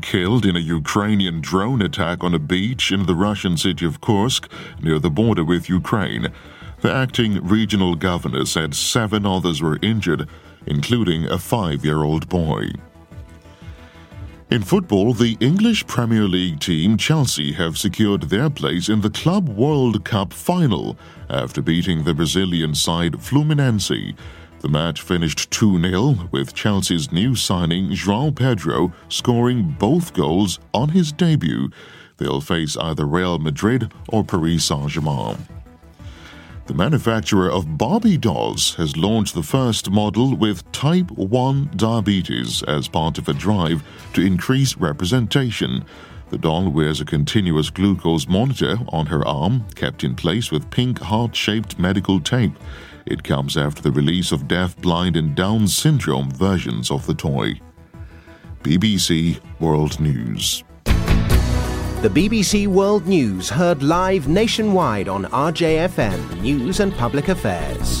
killed in a Ukrainian drone attack on a beach in the Russian city of Kursk near the border with Ukraine. The acting regional governor said seven others were injured, including a five year old boy. In football, the English Premier League team Chelsea have secured their place in the Club World Cup final after beating the Brazilian side Fluminense. The match finished 2 0, with Chelsea's new signing João Pedro scoring both goals on his debut. They'll face either Real Madrid or Paris Saint Germain. The manufacturer of Barbie dolls has launched the first model with type 1 diabetes as part of a drive to increase representation. The doll wears a continuous glucose monitor on her arm, kept in place with pink heart shaped medical tape. It comes after the release of deaf, blind, and Down syndrome versions of the toy. BBC World News. The BBC World News heard live nationwide on RJFM News and Public Affairs.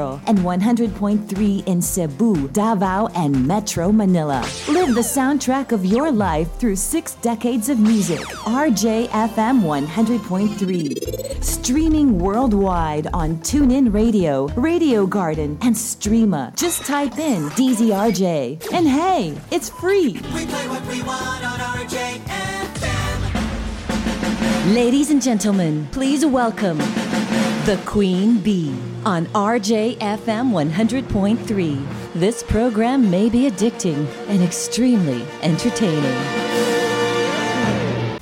and 100.3 in Cebu, Davao, and Metro Manila. Live the soundtrack of your life through six decades of music. RJFM 100.3. Streaming worldwide on TuneIn Radio, Radio Garden, and Streema. Just type in DZRJ. And hey, it's free. We play what we want on RJFM. Ladies and gentlemen, please welcome the Queen Bee on RJFM 100.3. This program may be addicting and extremely entertaining.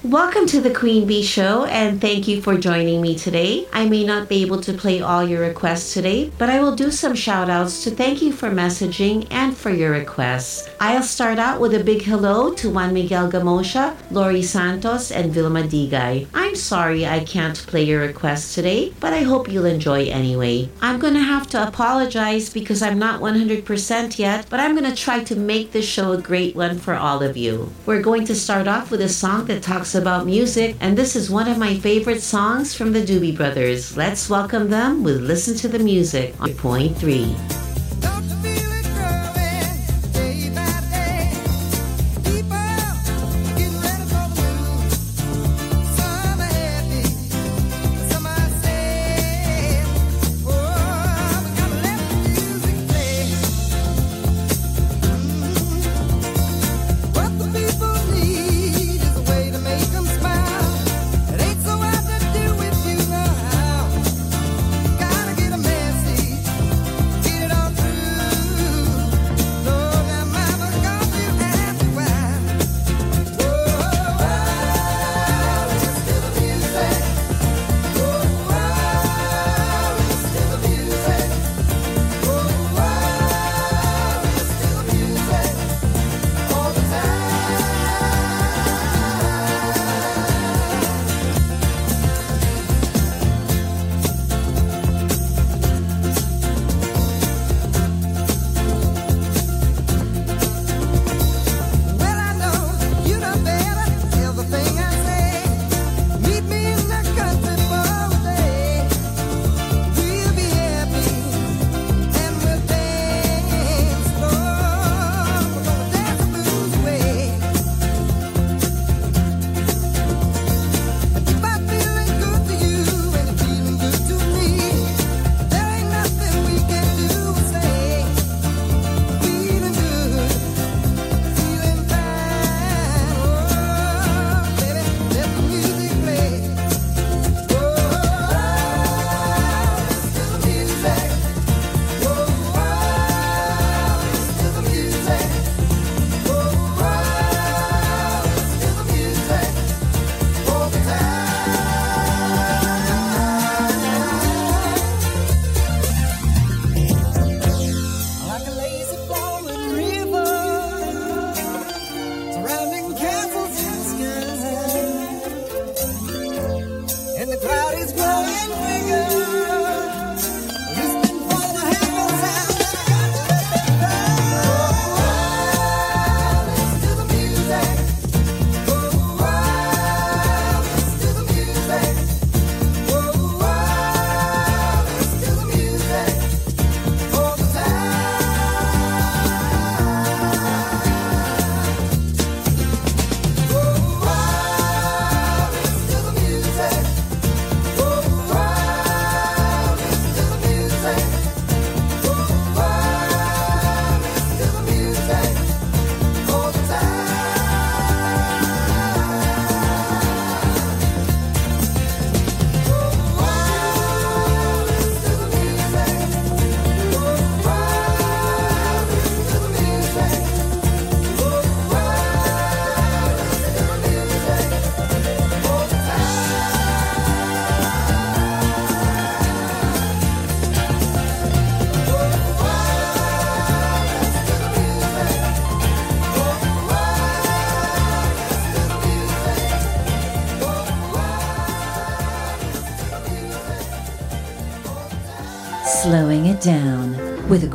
Welcome to the Queen Bee Show, and thank you for joining me today. I may not be able to play all your requests today, but I will do some shout outs to thank you for messaging and for your requests. I'll start out with a big hello to Juan Miguel Gamosha, Lori Santos, and Vilma Digay. I'm sorry I can't play your requests today, but I hope you'll enjoy anyway. I'm going to have to apologize because I'm not 100% yet, but I'm going to try to make this show a great one for all of you. We're going to start off with a song that talks about music, and this is one of my favorite songs from the Doobie Brothers. Let's welcome them with Listen to the Music on Point 3.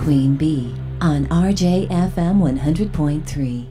Queen Bee on RJFM 100.3.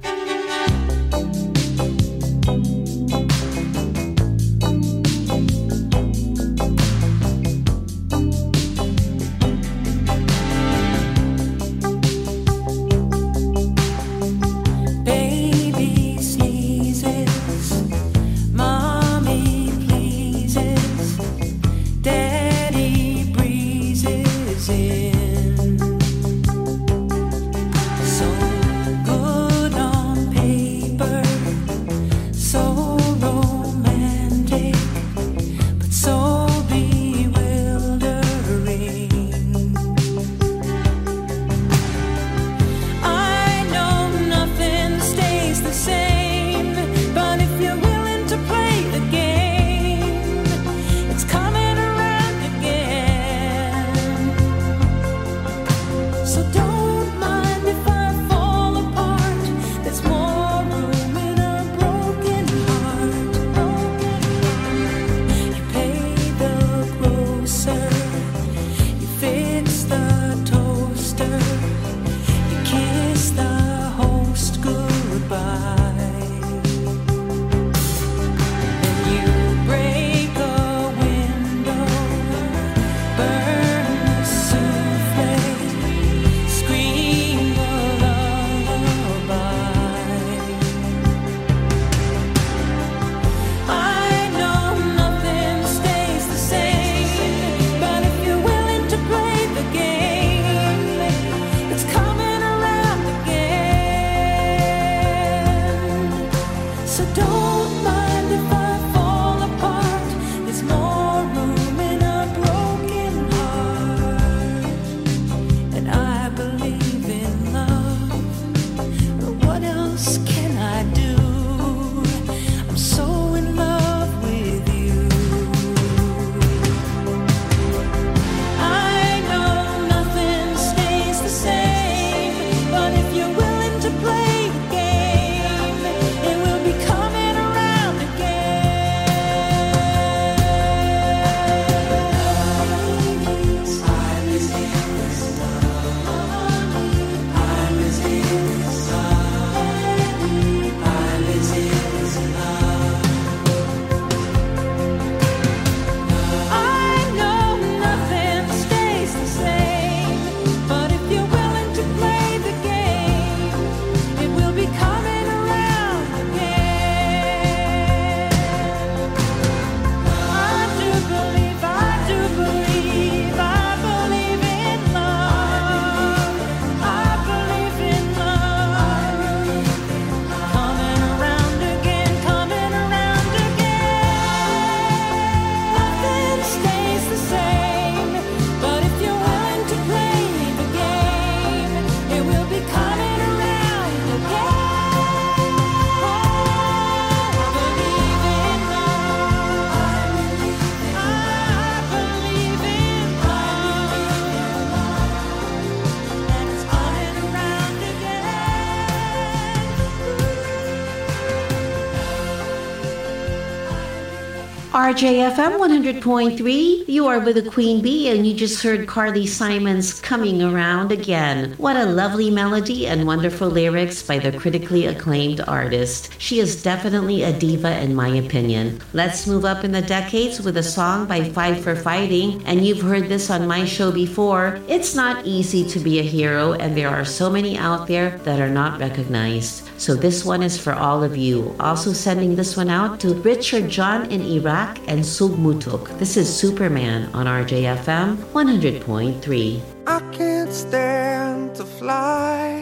RJFM 100.3, you are with the Queen Bee, and you just heard Carly Simon's Coming Around Again. What a lovely melody and wonderful lyrics by the critically acclaimed artist. She is definitely a diva, in my opinion. Let's move up in the decades with a song by Five for Fighting, and you've heard this on my show before. It's not easy to be a hero, and there are so many out there that are not recognized. So this one is for all of you. Also sending this one out to Richard John in Iraq and Sugmutuk. This is Superman on RJFM 100.3. I can't stand to fly.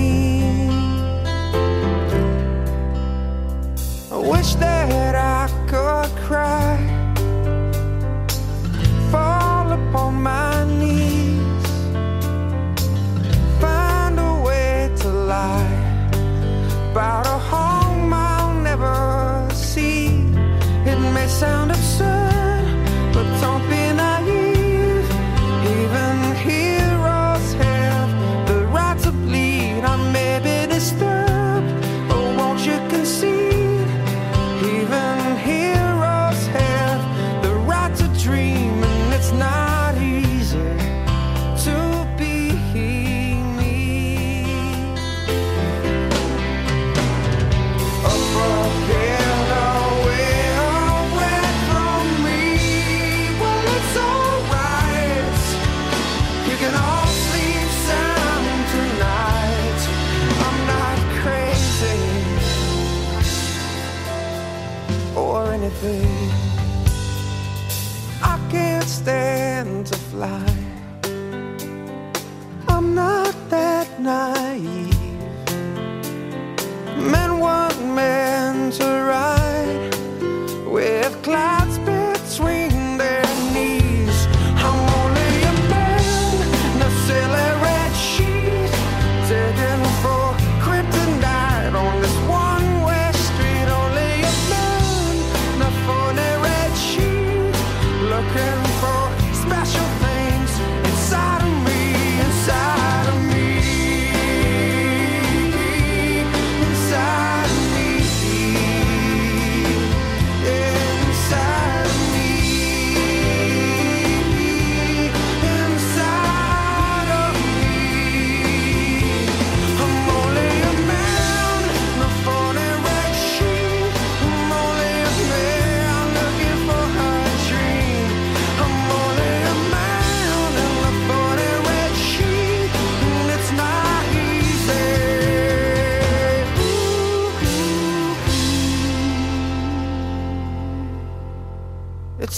Wish that I could cry, fall upon my knees, find a way to lie. About a home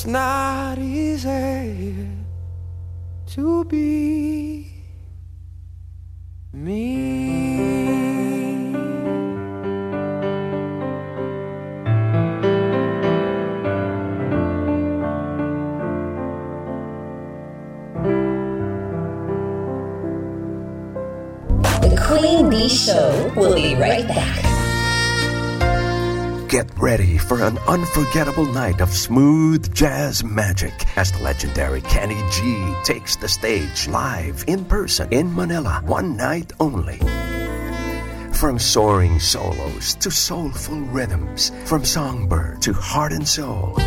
It's not easy to be me. The Queen Bee Show will be right back. Ready for an unforgettable night of smooth jazz magic as the legendary Kenny G takes the stage live in person in Manila, one night only. From soaring solos to soulful rhythms, from songbird to heart and soul.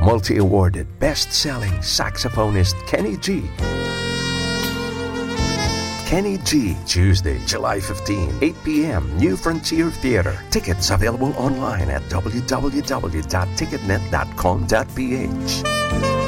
Multi awarded best selling saxophonist Kenny G Kenny G, Tuesday, July 15, 8 p.m., New Frontier Theater. Tickets available online at www.ticketnet.com.ph.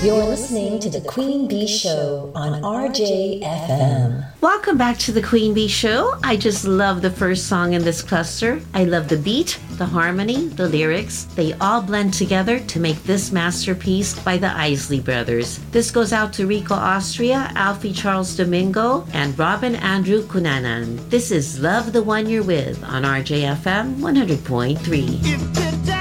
You're listening to The Queen Bee Show on RJFM. Welcome back to The Queen Bee Show. I just love the first song in this cluster. I love the beat, the harmony, the lyrics. They all blend together to make this masterpiece by the Isley Brothers. This goes out to Rico Austria, Alfie Charles Domingo, and Robin Andrew Cunanan. This is Love the One You're With on RJFM 100.3.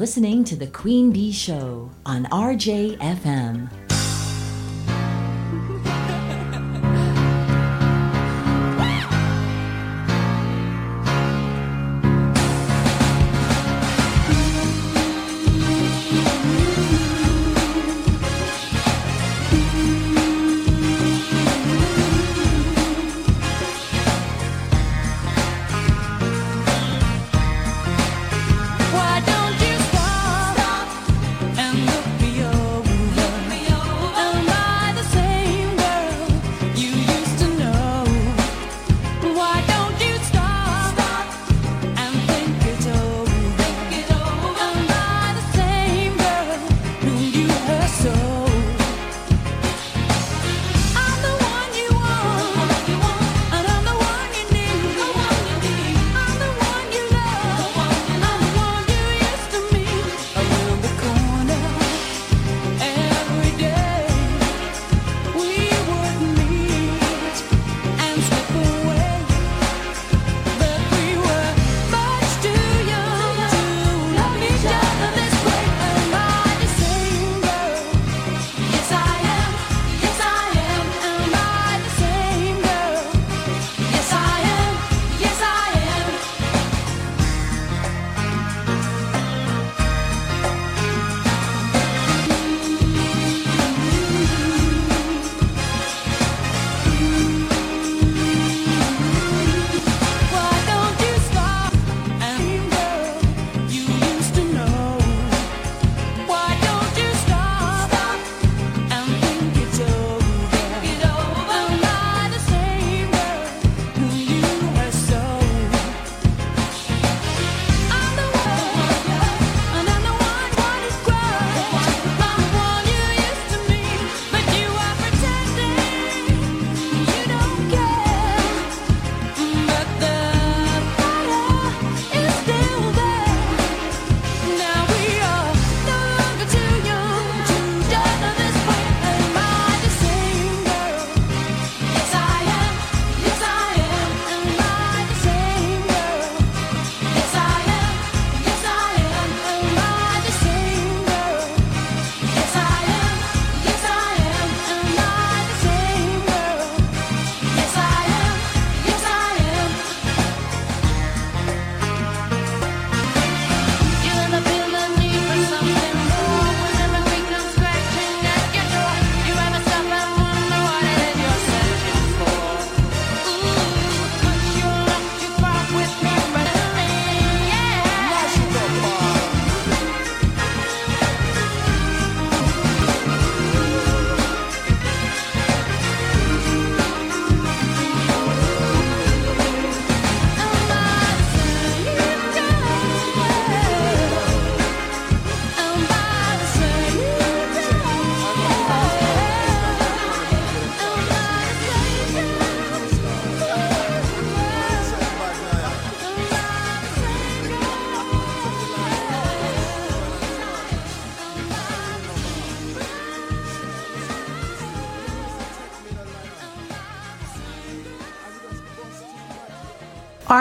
listening to The Queen Bee Show on RJFM.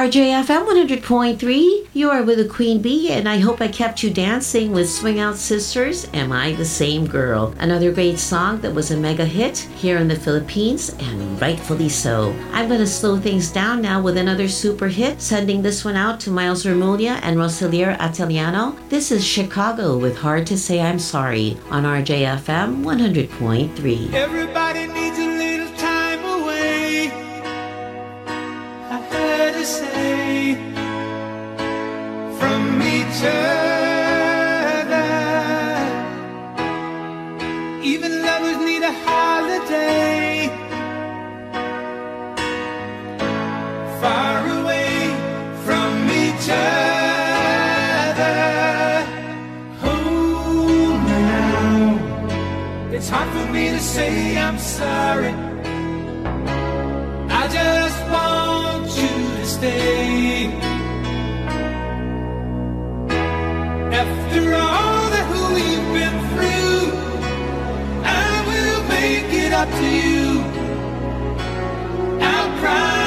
RJFM 100.3, you are with the Queen Bee, and I hope I kept you dancing with Swing Out Sisters, Am I the Same Girl? Another great song that was a mega hit here in the Philippines, and rightfully so. I'm going to slow things down now with another super hit, sending this one out to Miles Remulia and Rosalier Ataliano. This is Chicago with Hard to Say I'm Sorry on RJFM 100.3. Everybody needs Even lovers need a holiday. Far away from each other. Oh, now. It's hard for me to say I'm sorry. I just want you to stay. After all that we've been through, I will make it up to you. I promise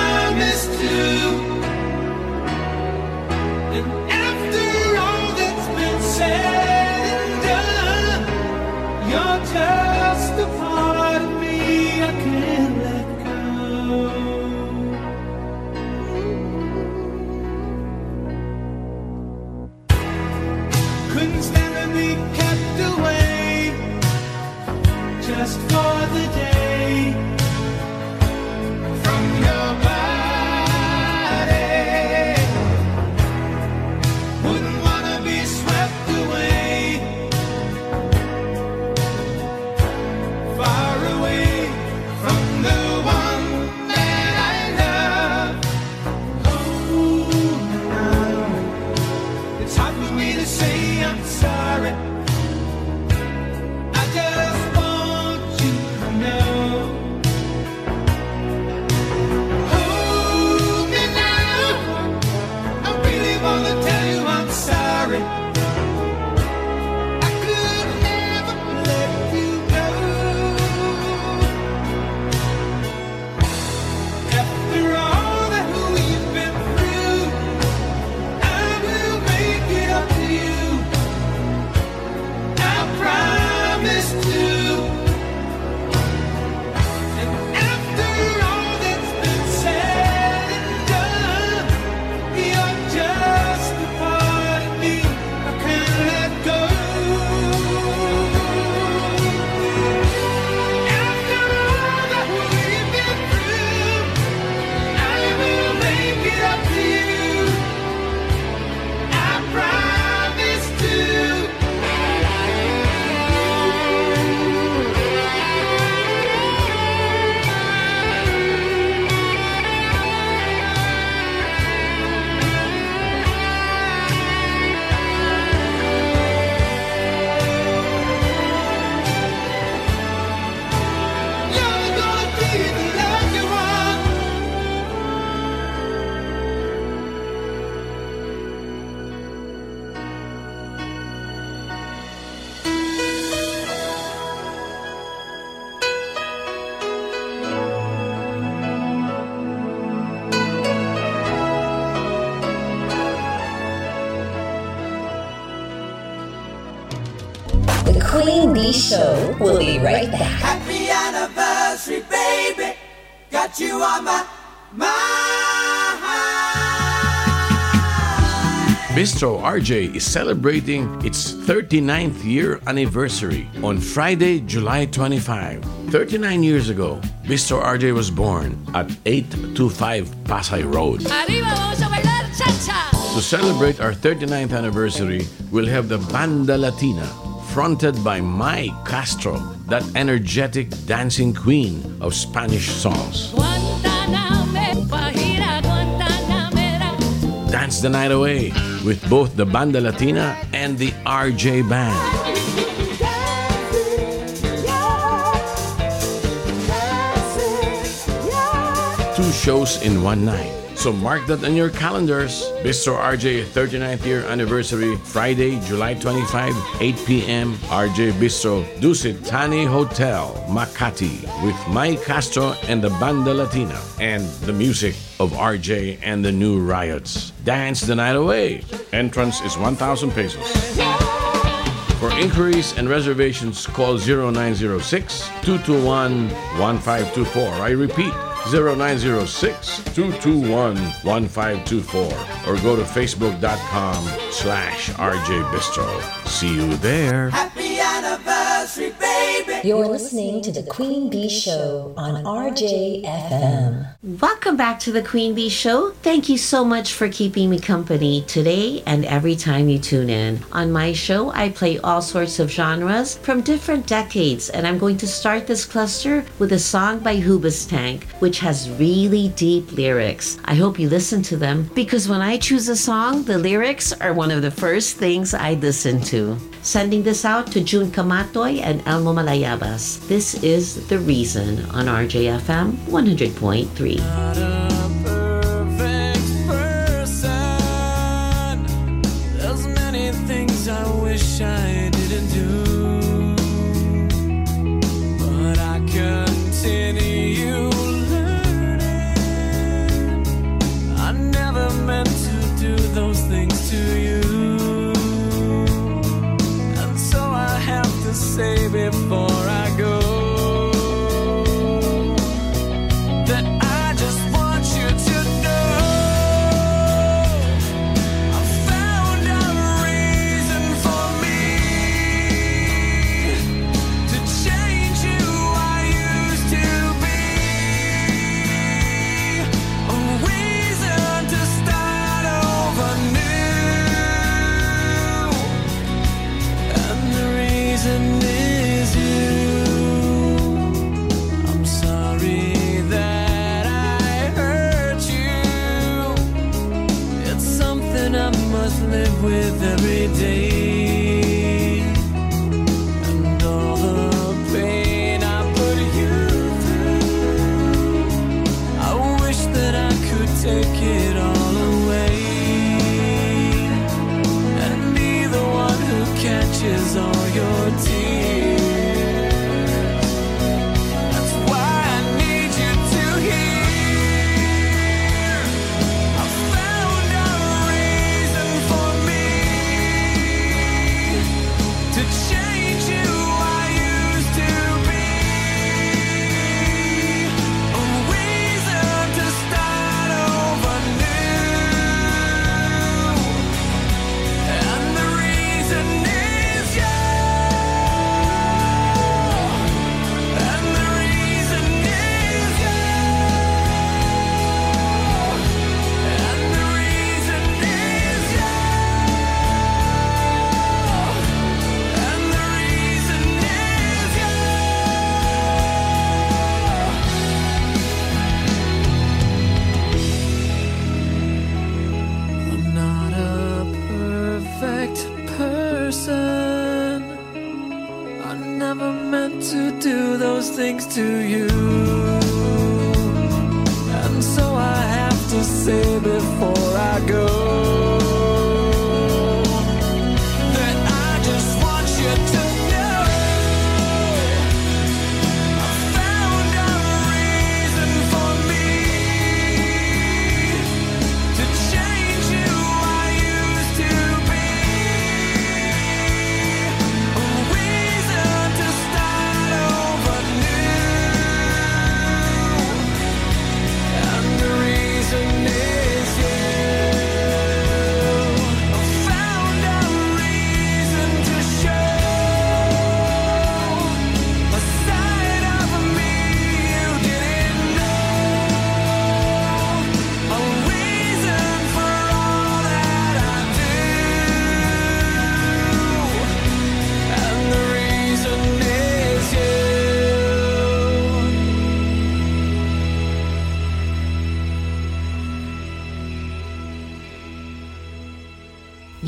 Show will be right back. Happy anniversary, baby. Got you on my mind. Bistro RJ is celebrating its 39th year anniversary on Friday, July 25. 39 years ago, Bistro RJ was born at 825 Pasay Road. Arriba, vamos a bailar cha-cha. To celebrate our 39th anniversary, we'll have the Banda Latina, fronted by Mai Castro, that energetic dancing queen of Spanish songs. Guantáname, Guajira, Guantánamera. Dance the night away with both the Banda Latina and the RJ Band. Two shows in one night. So mark that on your calendars. Bistro RJ 39th year anniversary, Friday, July 25, 8 p.m. RJ Bistro, Dusit Thani Hotel, Makati, with Mike Castro and the Banda Latina, and the music of RJ and the New Riots. Dance the night away. Entrance is 1,000 pesos. For inquiries and reservations, call 0906 221 1524. I repeat, 0906 221 1524. Or go to facebook.com slash RJ Bistro. See you there. Happy anniversary, baby. You're listening to The Queen Bee Show on RJFM. Welcome back to the Queen Bee Show. Thank you so much for keeping me company today and every time you tune in. On my show, I play all sorts of genres from different decades, and I'm going to start this cluster with a song by Hoobastank, which has really deep lyrics. I hope you listen to them because when I choose a song, the lyrics are one of the first things I listen to. Sending this out to June Kamatoy and Elmo Malayabas. This is The Reason on RJFM 100.3. Not a perfect person. There's many things I wish I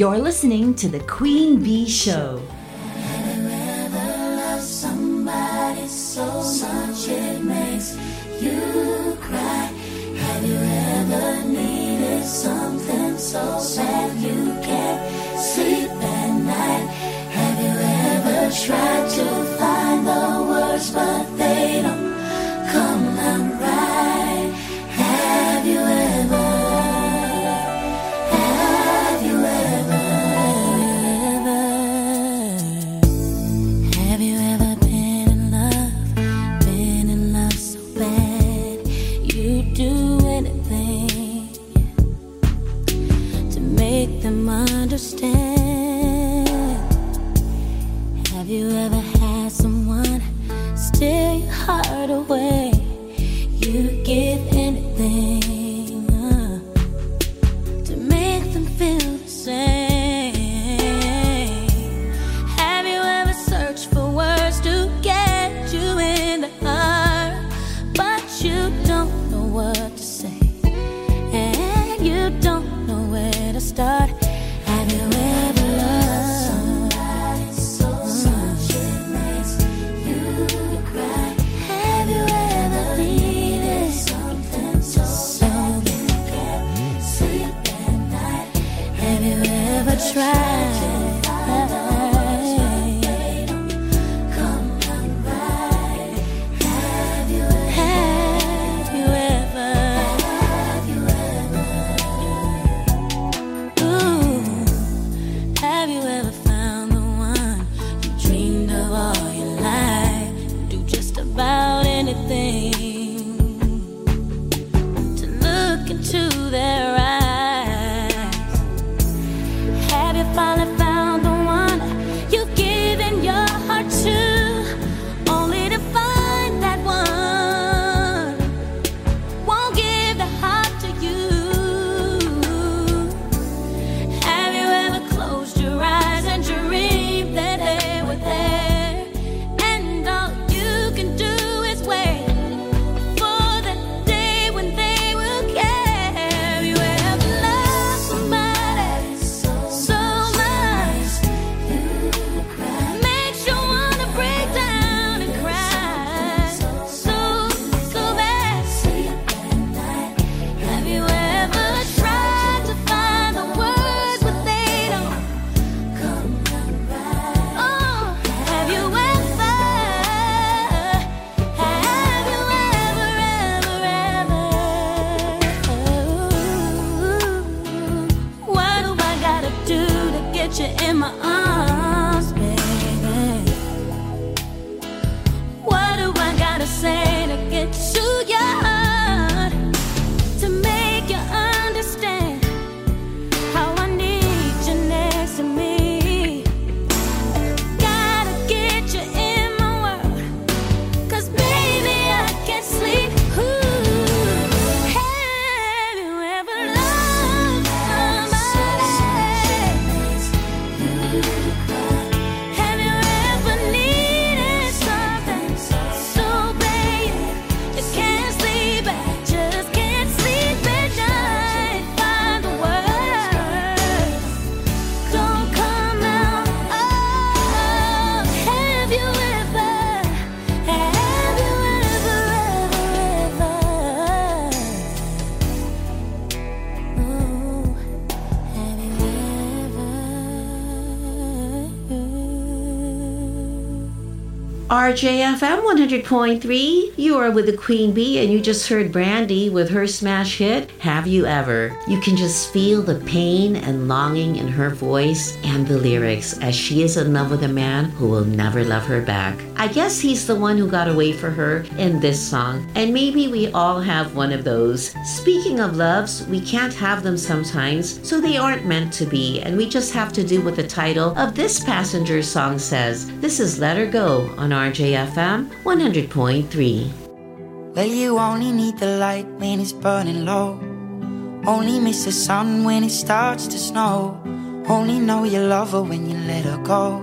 You're listening to The Queen Bee Show. RJFM 100.3, you are with the Queen Bee, and you just heard Brandy with her smash hit, Have You Ever? You can just feel the pain and longing in her voice and the lyrics as she is in love with a man who will never love her back. I guess he's the one who got away for her in this song, and maybe we all have one of those. Speaking of loves, we can't have them sometimes, so they aren't meant to be, and we just have to do what the title of this passenger song says. This is Let Her Go on RJFM 100.3. Well, you only need the light when it's burning low. Only miss the sun when it starts to snow. Only know you love her when you let her go.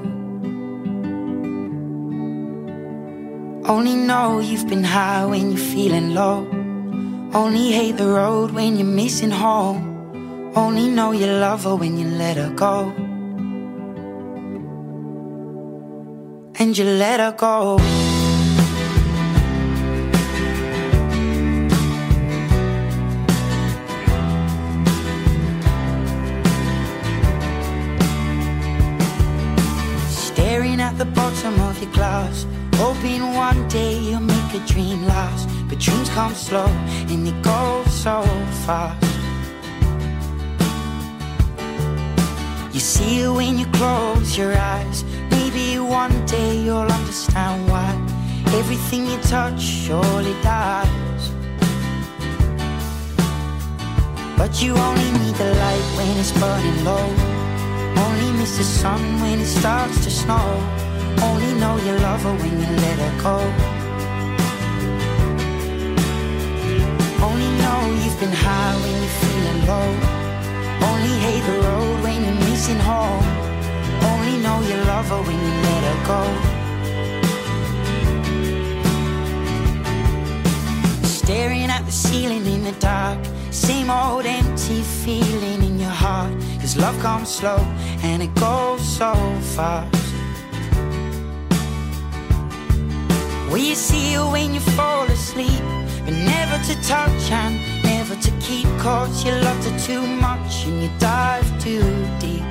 Only know you've been high when you're feeling low. Only hate the road when you're missing home. Only know you love her when you let her go. And you let her go. Staring at the bottom of your glass, hoping one day you'll make a dream last. But dreams come slow and they go so fast. You see it when you close your eyes. One day you'll understand why everything you touch surely dies. But you only need the light when it's burning low. Only miss the sun when it starts to snow. Only know you love her when you let her go. Only know you've been high when you're feeling low. Only hate the road when you're missing home. Know you love her when you let her go. Staring at the ceiling in the dark. Same old empty feeling in your heart. Cause love comes slow and it goes so fast. Will you see her when you fall asleep? But never to touch and never to keep. Cause you loved her too much and you dive too deep.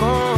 Let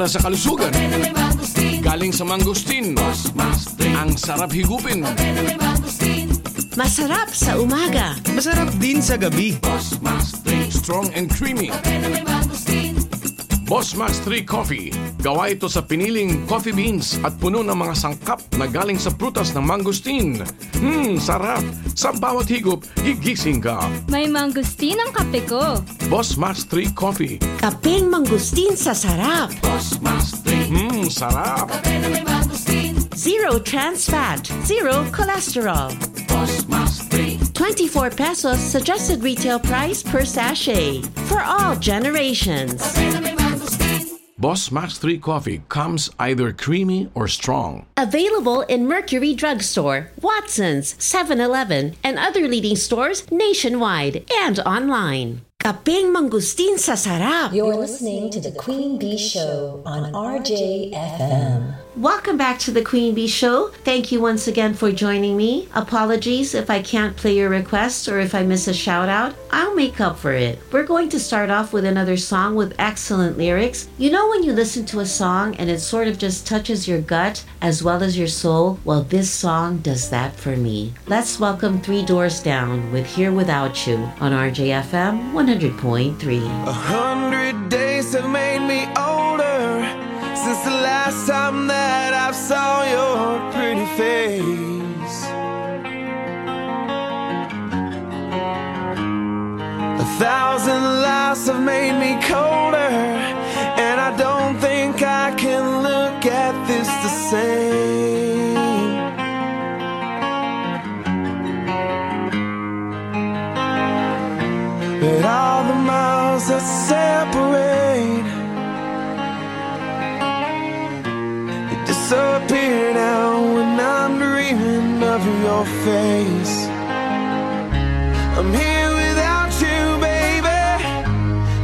Para sa kalusugan. Galing sa mangustin. Ang sarap higupin. Masarap sa umaga. Masarap din sa gabi. Strong and creamy. Boss Max 3 Coffee. Gawa ito sa piniling coffee beans at puno ng mga sangkap na galing sa prutas ng mangustin. Hmm, sarap. Sa bawat higop, gigising ka. May mangustin ang kape ko. Boss Max 3 Coffee. Kapeng mangustin sa sarap. Hmm, sarap. Zero trans fat, zero cholesterol. 24 pesos suggested retail price per sachet for all generations. Boss Max 3 Coffee comes either creamy or strong. Available in Mercury Drugstore, Watson's, 7-Eleven, and other leading stores nationwide and online. Kapeng mangustin sa sarap. You're listening to The Queen Bee Show on RJFM. Welcome back to the Queen Bee Show. Thank you once again for joining me. Apologies if I can't play your request or if I miss a shout out. I'll make up for it. We're going to start off with another song with excellent lyrics. You know when you listen to a song and it sort of just touches your gut as well as your soul? Well, this song does that for me. Let's welcome Three Doors Down with Here Without You on RJFM 100.3. A hundred days have made me older since the last time that I saw your pretty face. A thousand lives have made me colder, and I don't think I can look at this the same. But all the miles that separate disappear now when I'm dreaming of your face. I'm here without you, baby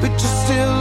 But you're still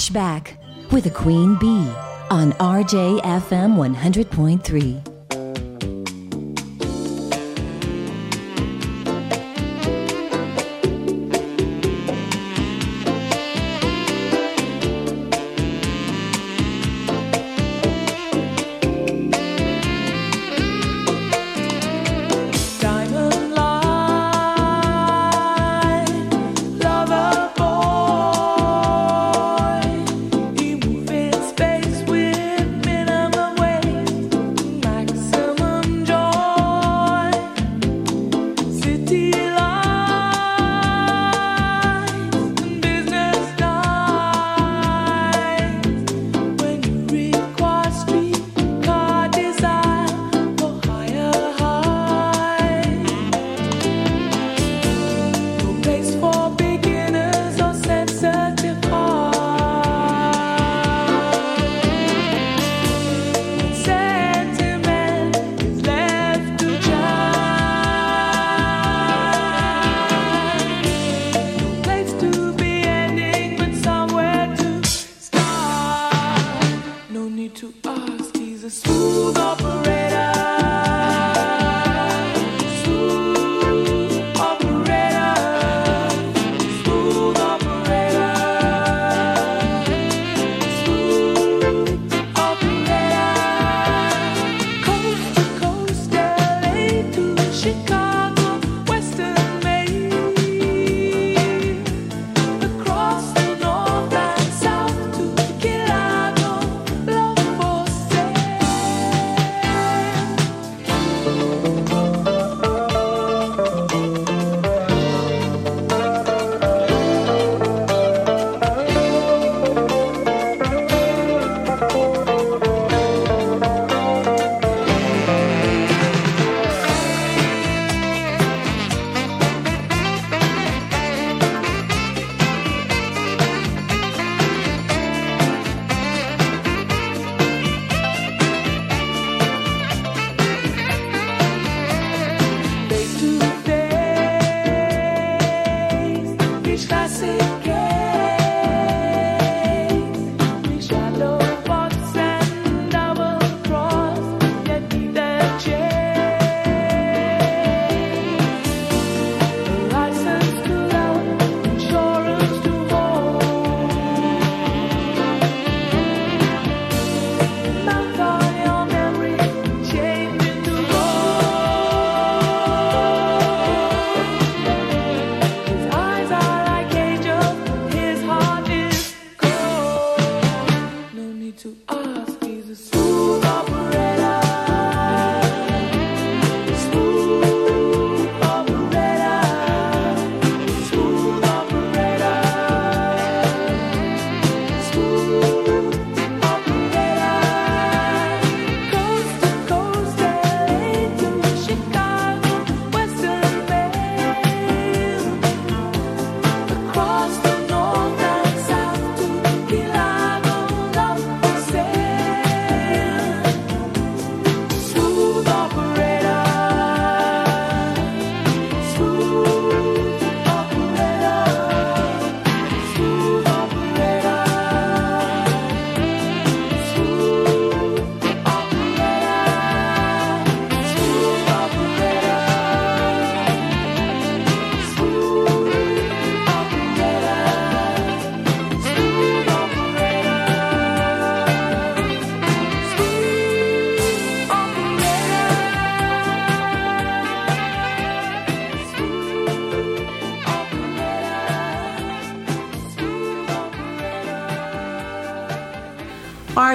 Flashback with a Queen Bee on RJFM 100.3.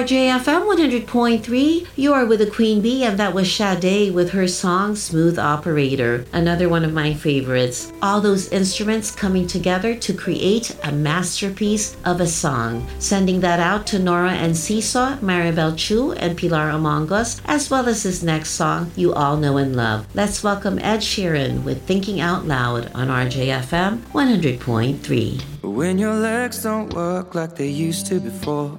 RJFM 100.3, you are with the Queen Bee, and that was Sade with her song Smooth Operator, another one of my favorites. All those instruments coming together to create a masterpiece of a song. Sending that out to Nora and Seesaw, Maribel Chu, and Pilar Amongos, as well as his next song, You All Know and Love. Let's welcome Ed Sheeran with Thinking Out Loud on RJFM 100.3. When your legs don't work like they used to before.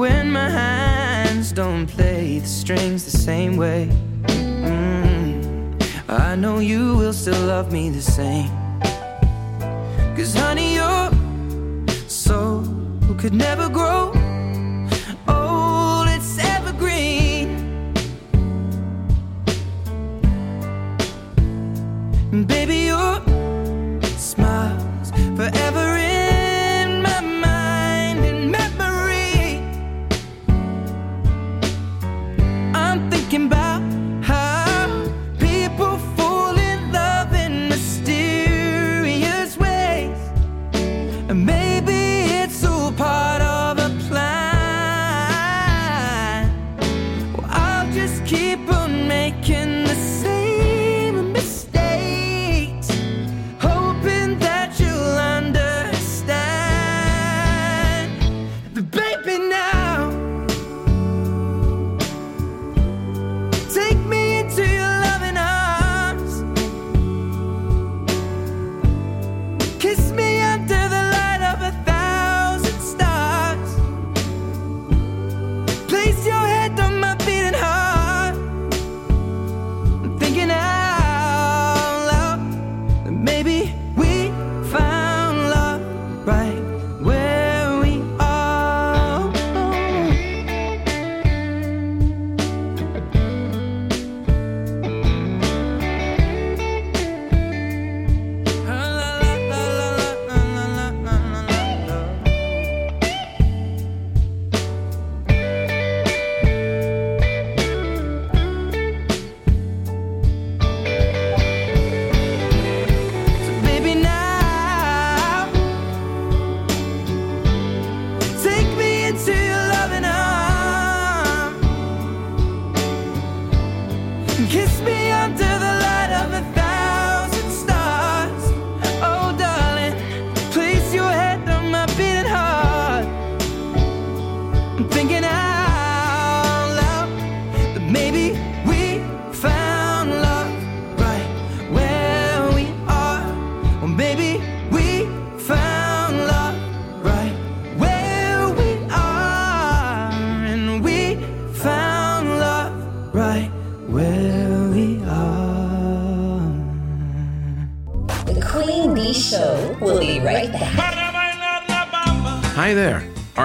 when my hands don't play the strings the same way. Mm, I know you will still love me the same. Cause honey, your soul could never grow.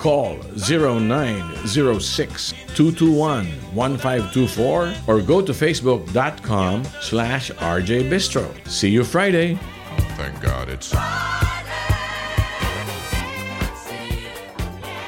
Call 906 1524 or go to facebook.com slash rjbistro. See you Friday. Thank God it's...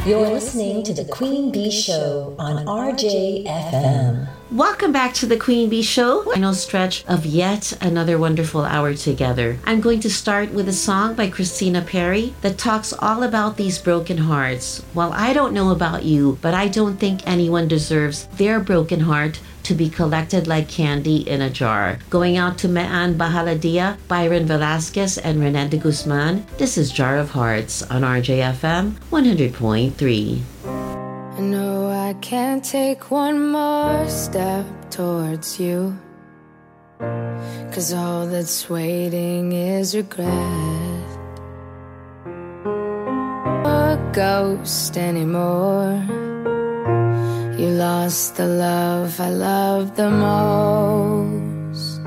You're listening to The Queen Bee Show on RJFM. Welcome back to The Queen Bee Show. Final stretch of yet another wonderful hour together. I'm going to start with a song by Christina Perri that talks all about these broken hearts. Well, I don't know about you, but I don't think anyone deserves their broken heart to be collected like candy in a jar. Going out to Me'an Bahaladia, Byron Velasquez, and Renan de Guzman, this is Jar of Hearts on RJFM 100.3. I know I can't take one more step towards you. Cause all that's waiting is regret. A ghost anymore you lost the love I loved the most.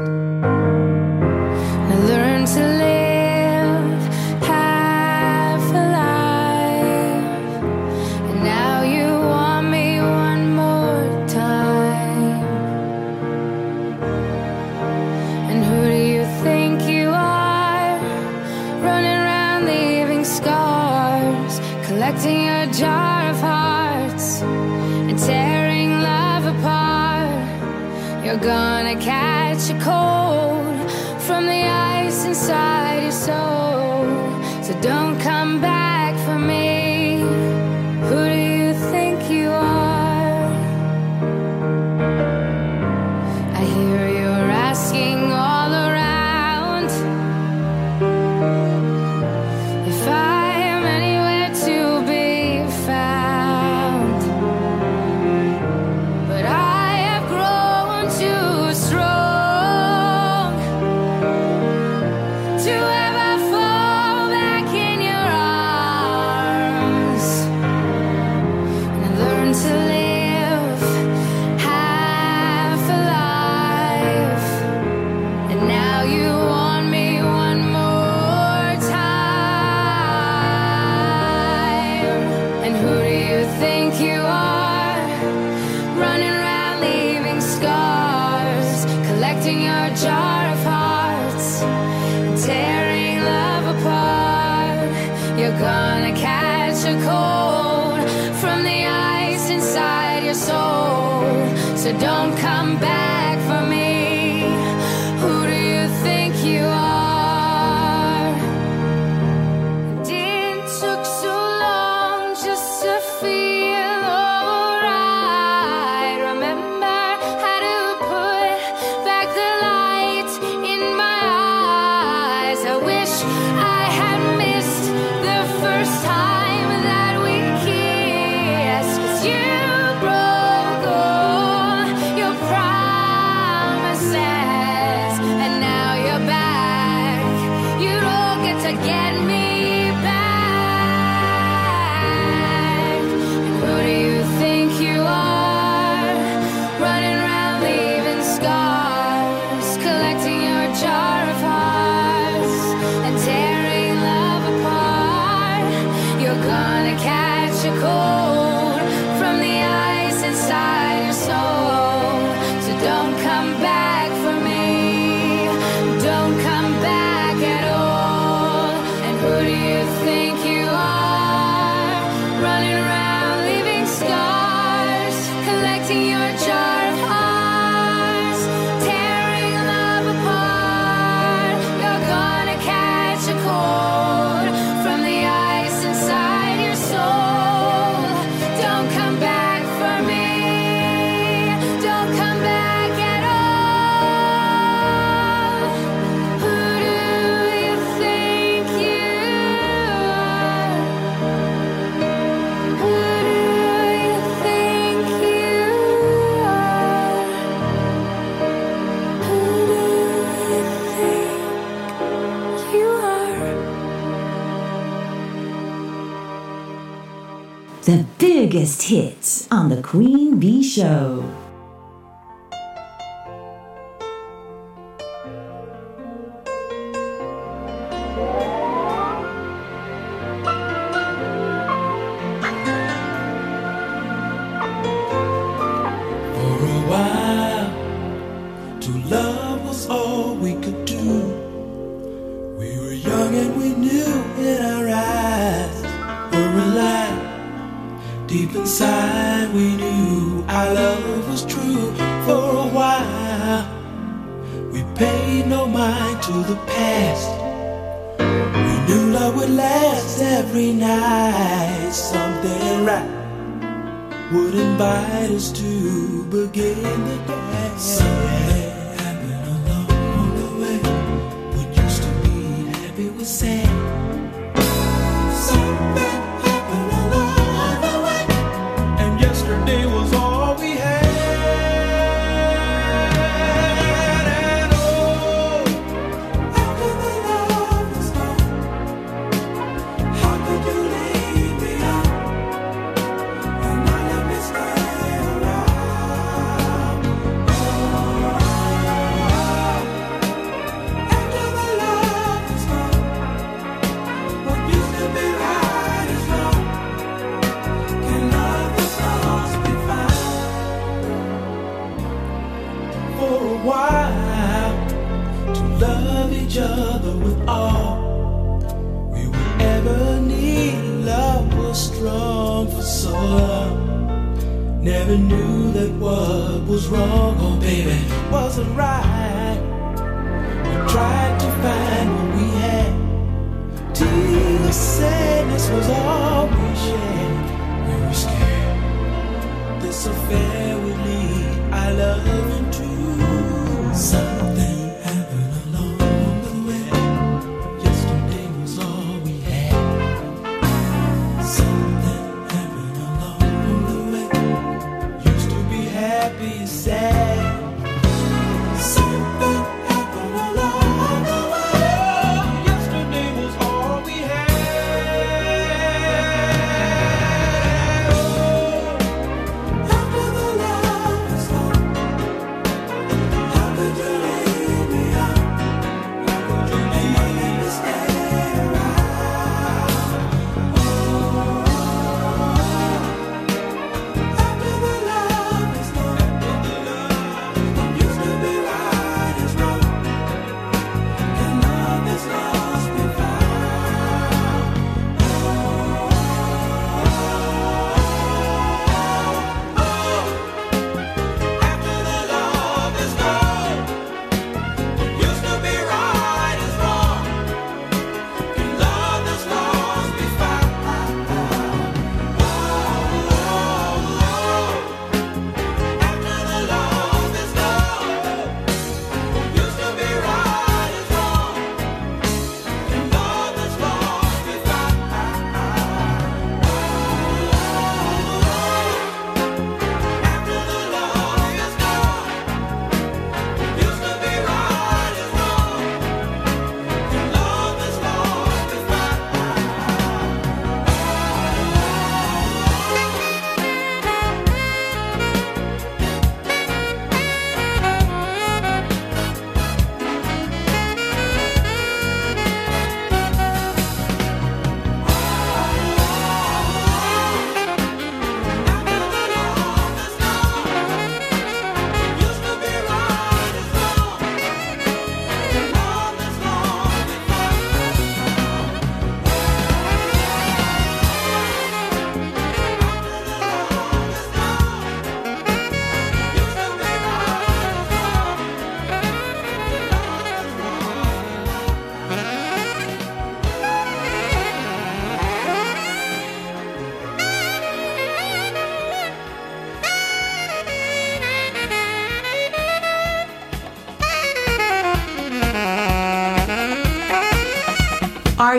hits on The Queen Bee Show.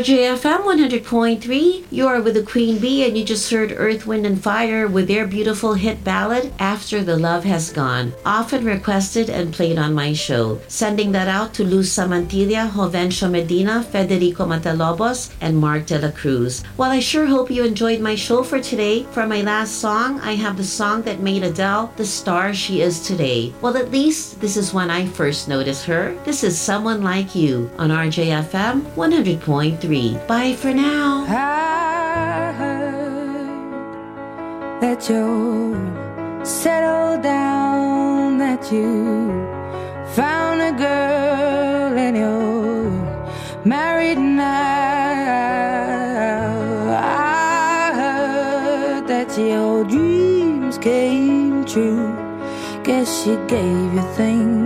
JFM 100.3 you are with the Queen Bee, and you just heard Earth, Wind, and Fire with their beautiful hit ballad, After the Love Has Gone, often requested and played on my show. Sending that out to Luz Samantilla, Jovencio Medina, Federico Matalobos, and Mark de la Cruz. Well, I sure hope you enjoyed my show for today. For my last song, I have the song that made Adele the star she is today. Well, at least this is when I first noticed her. This is Someone Like You on RJFM 100.3. Bye for now. Joe, settle down that you found a girl and you're married now. I heard that your dreams came true. Guess she gave you things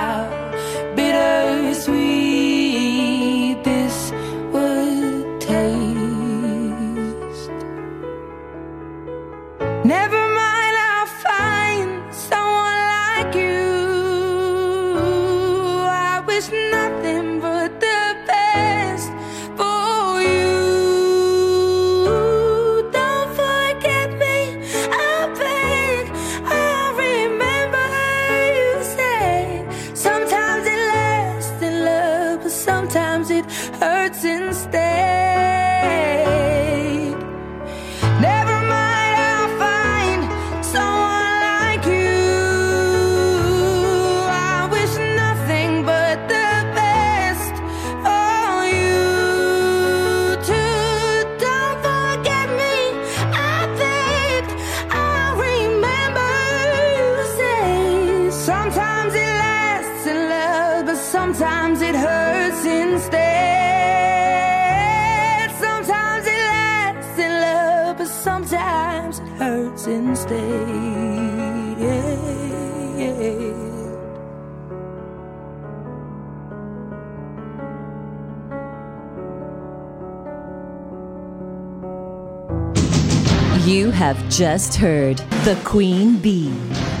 just heard The Queen Bee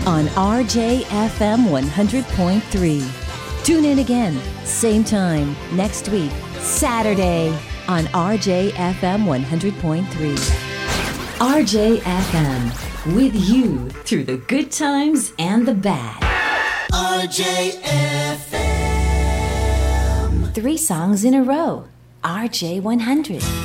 on RJFM 100.3. Tune in again, same time, next week, Saturday on RJFM 100.3. RJFM, with you through the good times and the bad. RJFM. Three songs in a row. RJ100.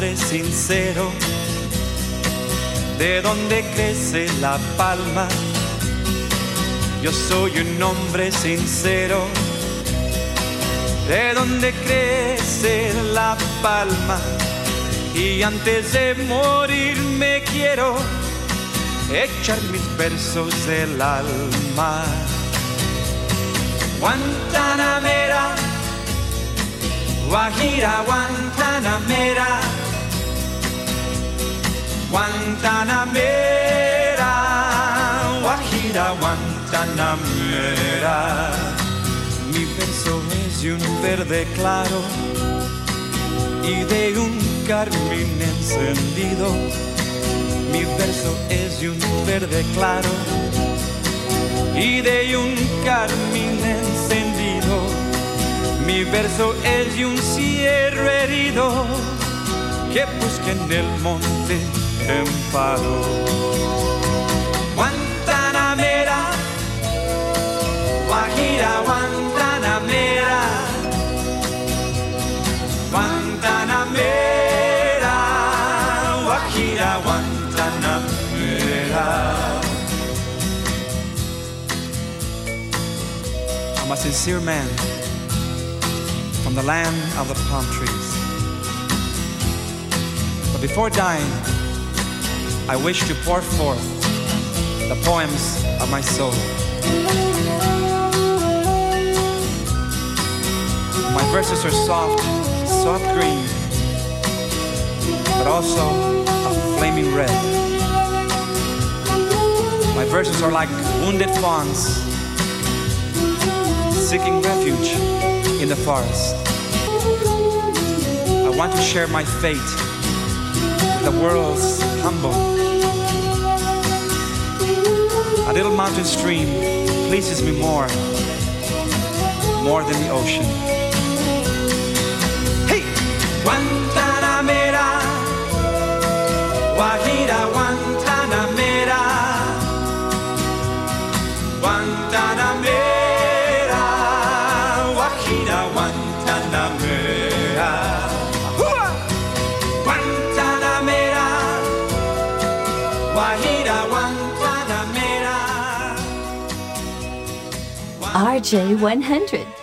Hombre sincero, de donde crece la palma. Yo soy un hombre sincero, de donde crece la palma. Y antes de morir me quiero echar mis versos del alma. Guantanamera, Guajira, Guantanamera, Guantanamera, Guajira, Guantanamera. Mi verso es de un verde claro y de un carmín encendido. Mi verso es de un verde claro y de un carmín encendido. Mi verso es de un cierro herido que busca en el monte Guantanamera, Guajira, Guantanamera, Guantanamera, Guajira, Guantanamera. I'm a sincere man from the land of the palm trees. But before dying, I wish to pour forth the poems of my soul. My verses are soft, soft green, but also a flaming red. My verses are like wounded fawns seeking refuge in the forest. I want to share my fate with the world's humble. Little mountain stream pleases me more, more than the ocean. RJ100.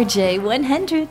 RJ100.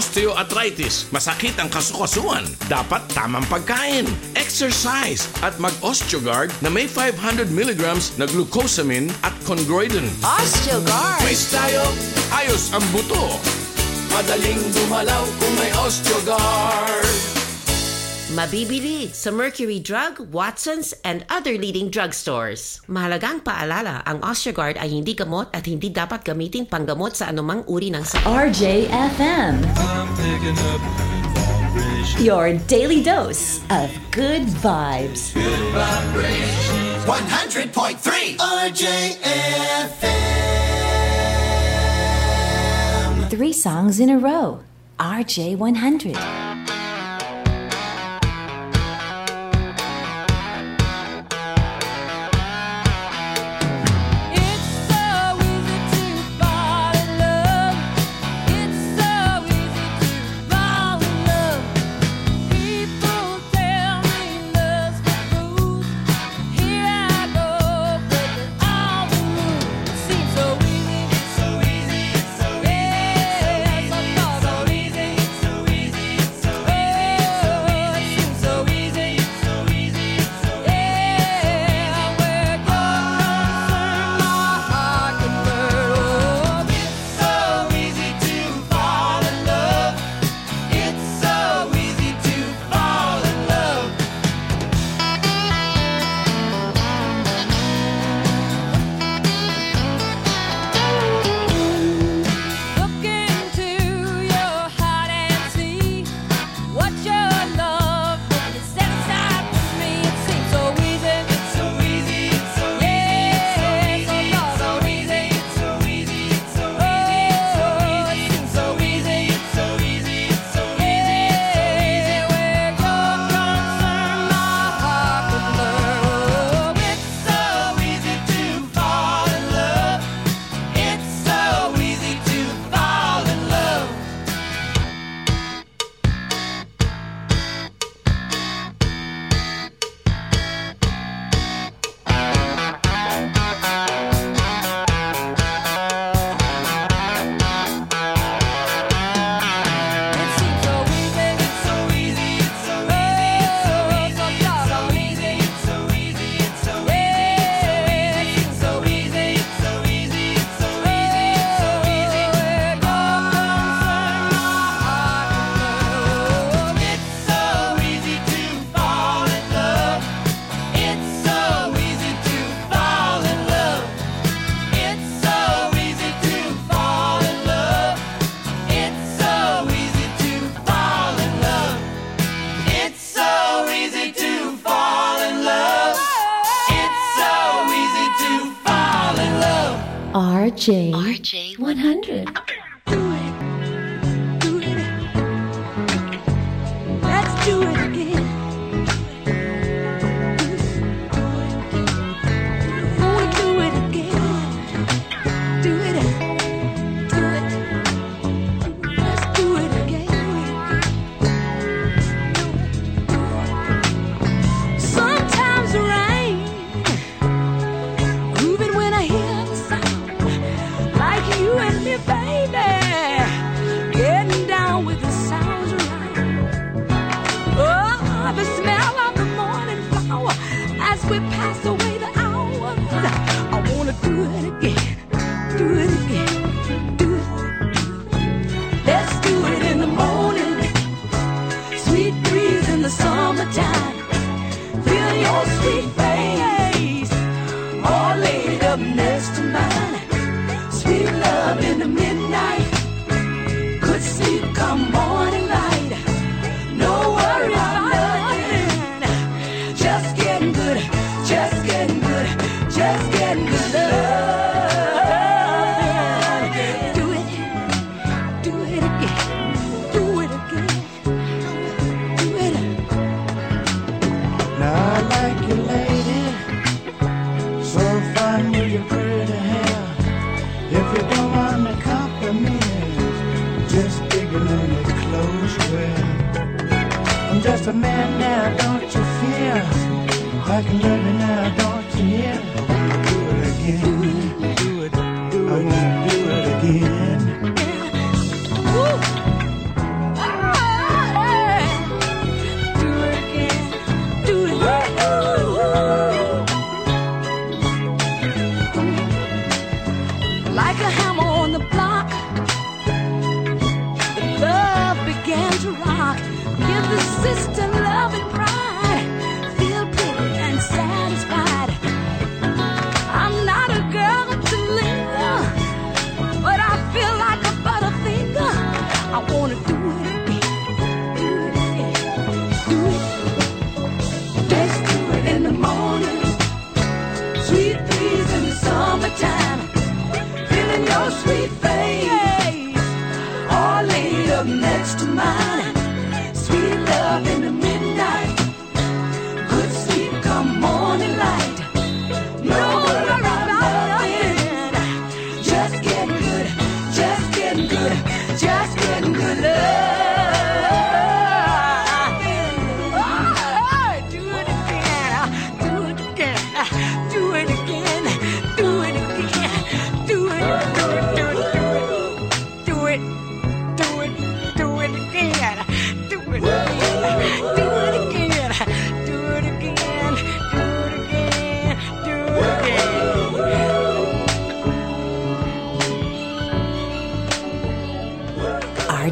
osteoarthritis, masakit ang kasukasuan, dapat tamang pagkain, exercise at mag-Osteogard na may 500 mg na glucosamine at chondroitin. Osteogard! Quiz tayo! Ayos ang buto! Madaling gumalaw kung may Osteogard! Mabibili sa Mercury Drug, Watson's, and other leading drugstores. Mahalagang paalala, ang Osteogard ay hindi gamot at hindi dapat gamitin panggamot sa anumang uri ng sakit. RJFM. Your daily dose of good vibes. Good vibrations. 100.3 RJFM. Three songs in a row. RJ100.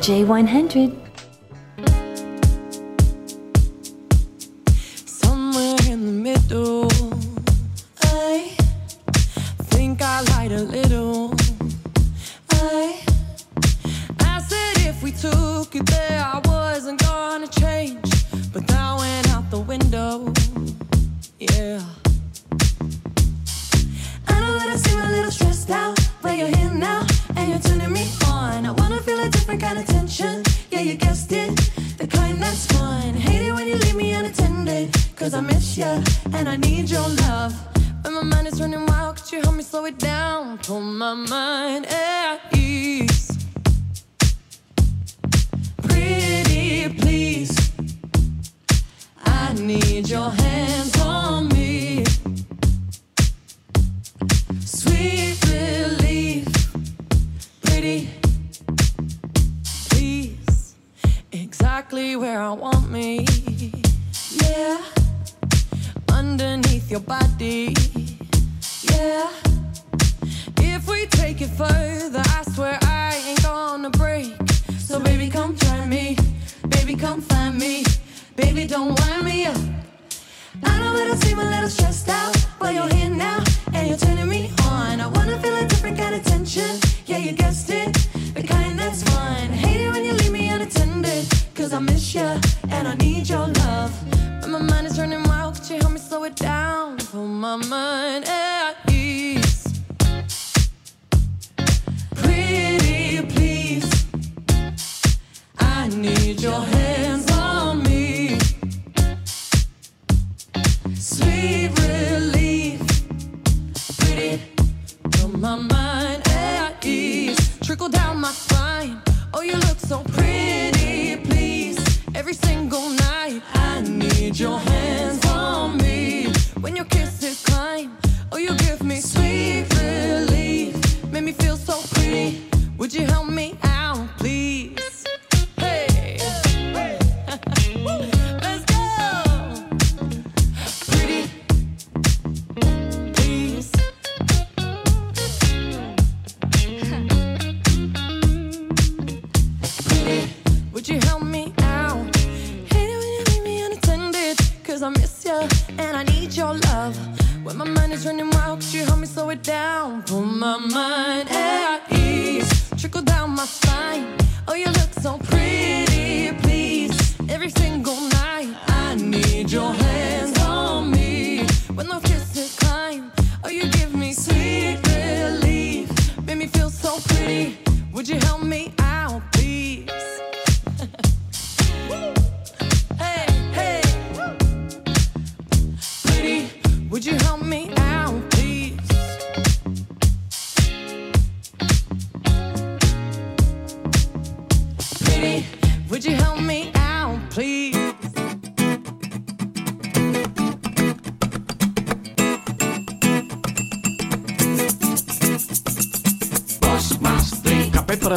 J100.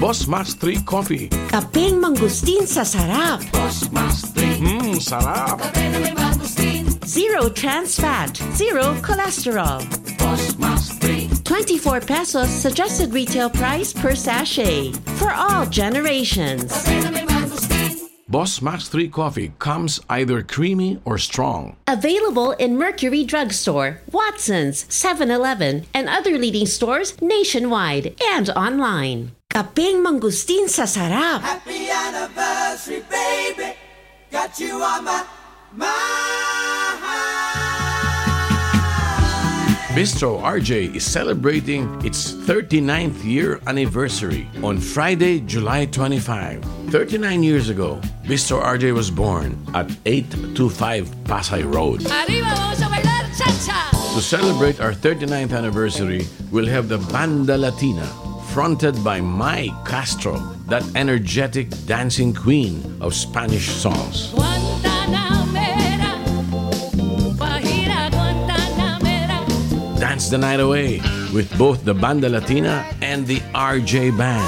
Boss Max 3 Coffee. Kapeng mangustin sa sarap. Boss Max 3. Mmm, sarap. Kapeng mangustin. Zero trans fat, zero cholesterol. Boss Max 3. 24 pesos suggested retail price per sachet for all generations. Boss Max 3 coffee comes either creamy or strong. Available in Mercury Drugstore, Watson's, 7 Eleven, and other leading stores nationwide and online. Kapeng mangustin sa sarap. Happy anniversary, baby. Got you on my mind. Bistro RJ is celebrating its 39th year anniversary on Friday, July 25. 39 years ago, Bistro RJ was born at 825 Pasay Road. To celebrate our 39th anniversary, we'll have the Banda Latina, fronted by Mai Castro, that energetic dancing queen of Spanish songs. Guantaname. Dance the night away with both the Banda Latina and the RJ Band.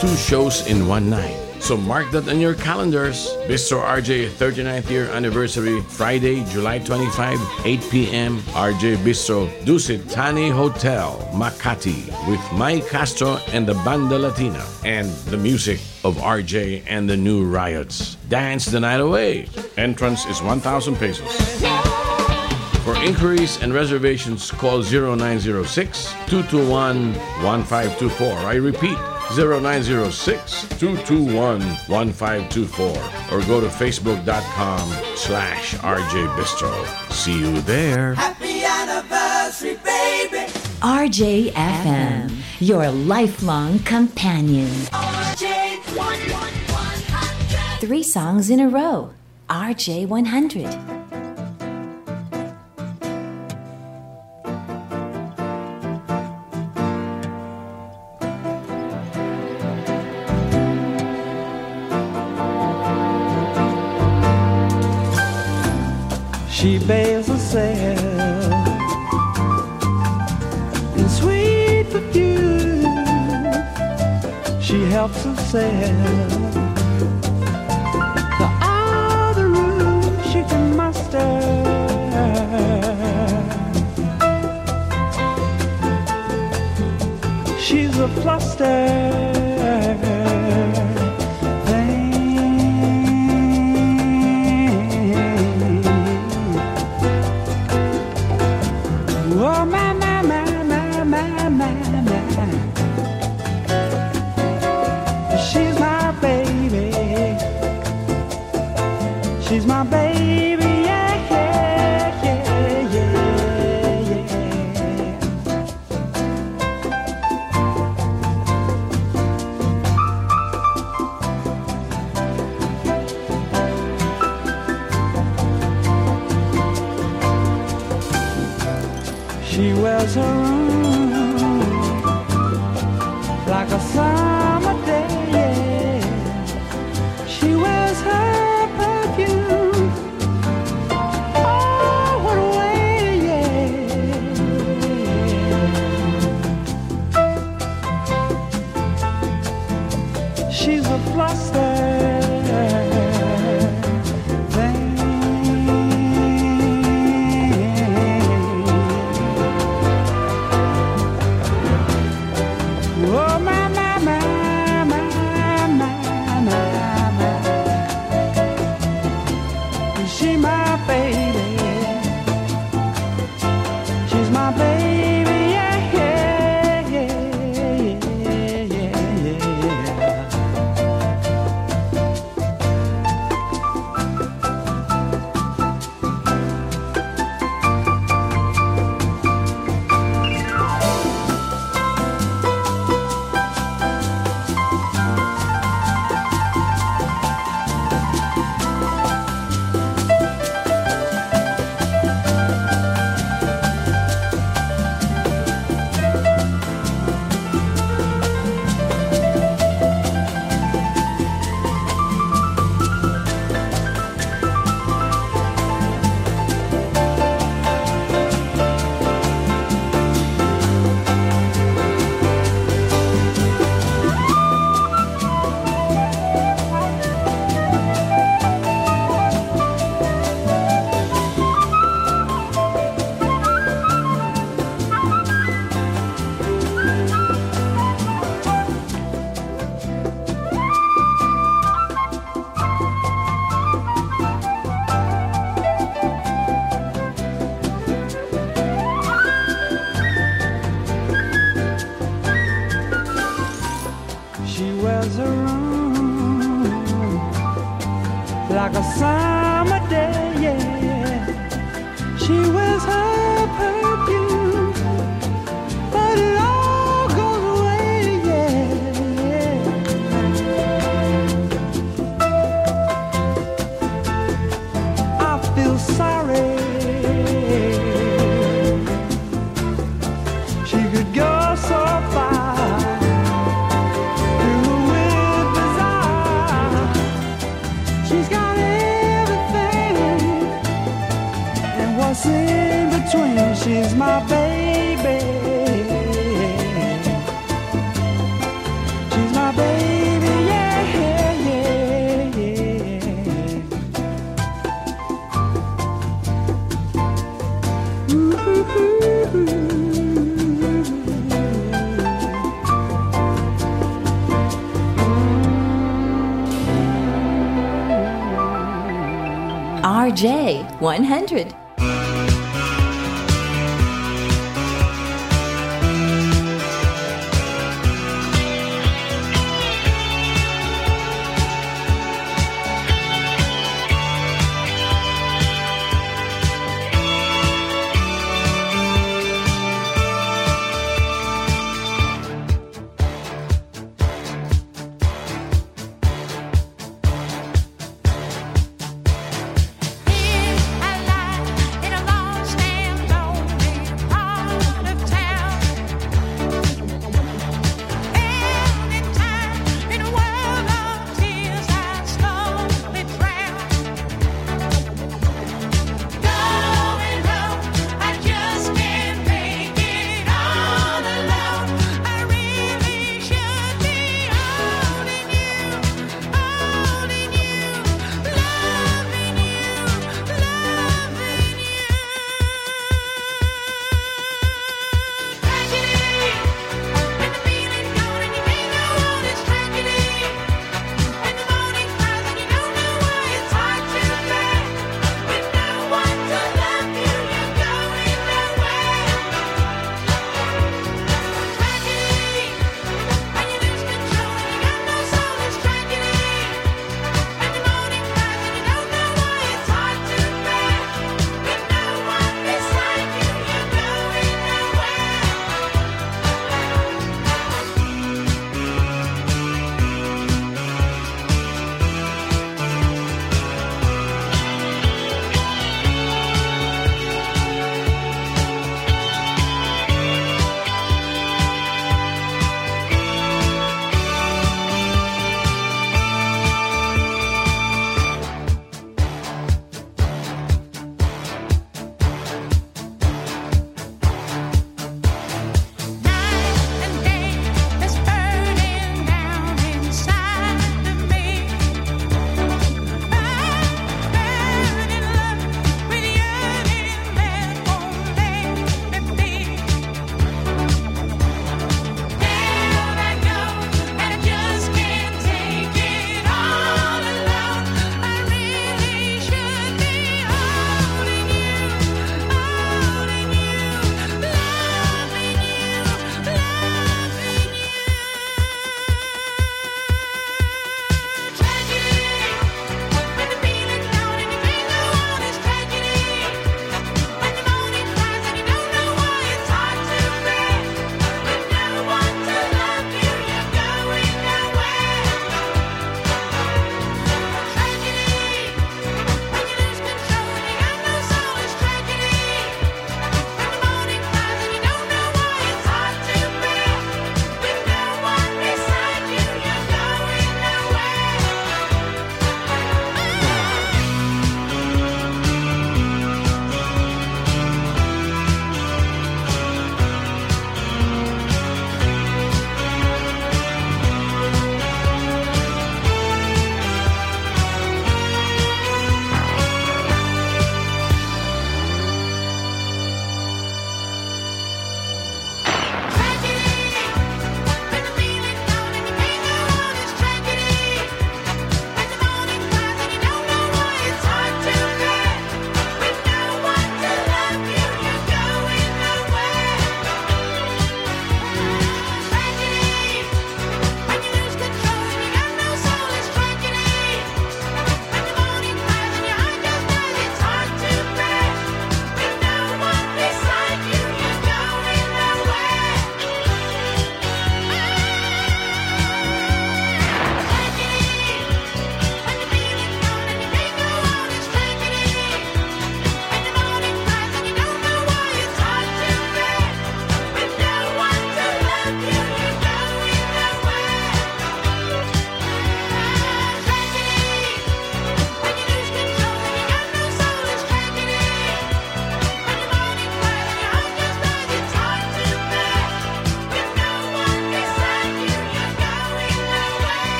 Two shows in one night. So mark that on your calendars. Bistro RJ 39th year anniversary, Friday, July 25, 8 p.m. RJ Bistro, Dusit Thani Hotel, Makati, with Mike Castro and the Banda Latina, and the music of RJ and the New Riots. Dance the night away. Entrance is 1,000 pesos. For inquiries and reservations, call 0906 221 1524. I repeat, 0906 221 1524 or go to facebook.com slash RJ Bistro. See you there. Happy anniversary, baby. RJFM, your lifelong companion. RJ Three songs in a row. RJ 100. She helps herself to all the room she can muster. She's a fluster.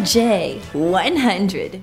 RJ100.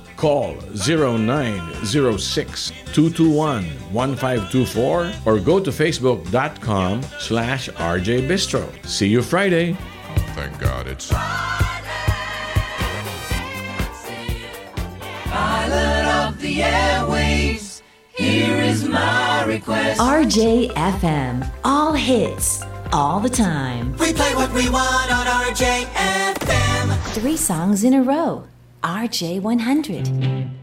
Call 906 1524 or go to facebook.com slash RJ Bistro. See you Friday. Thank God it's... Pilot of the here is my request. RJFM, all hits, all the time. We play what we want on RJFM. Three songs in a row. RJ100.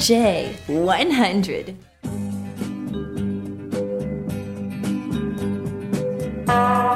RJ100. We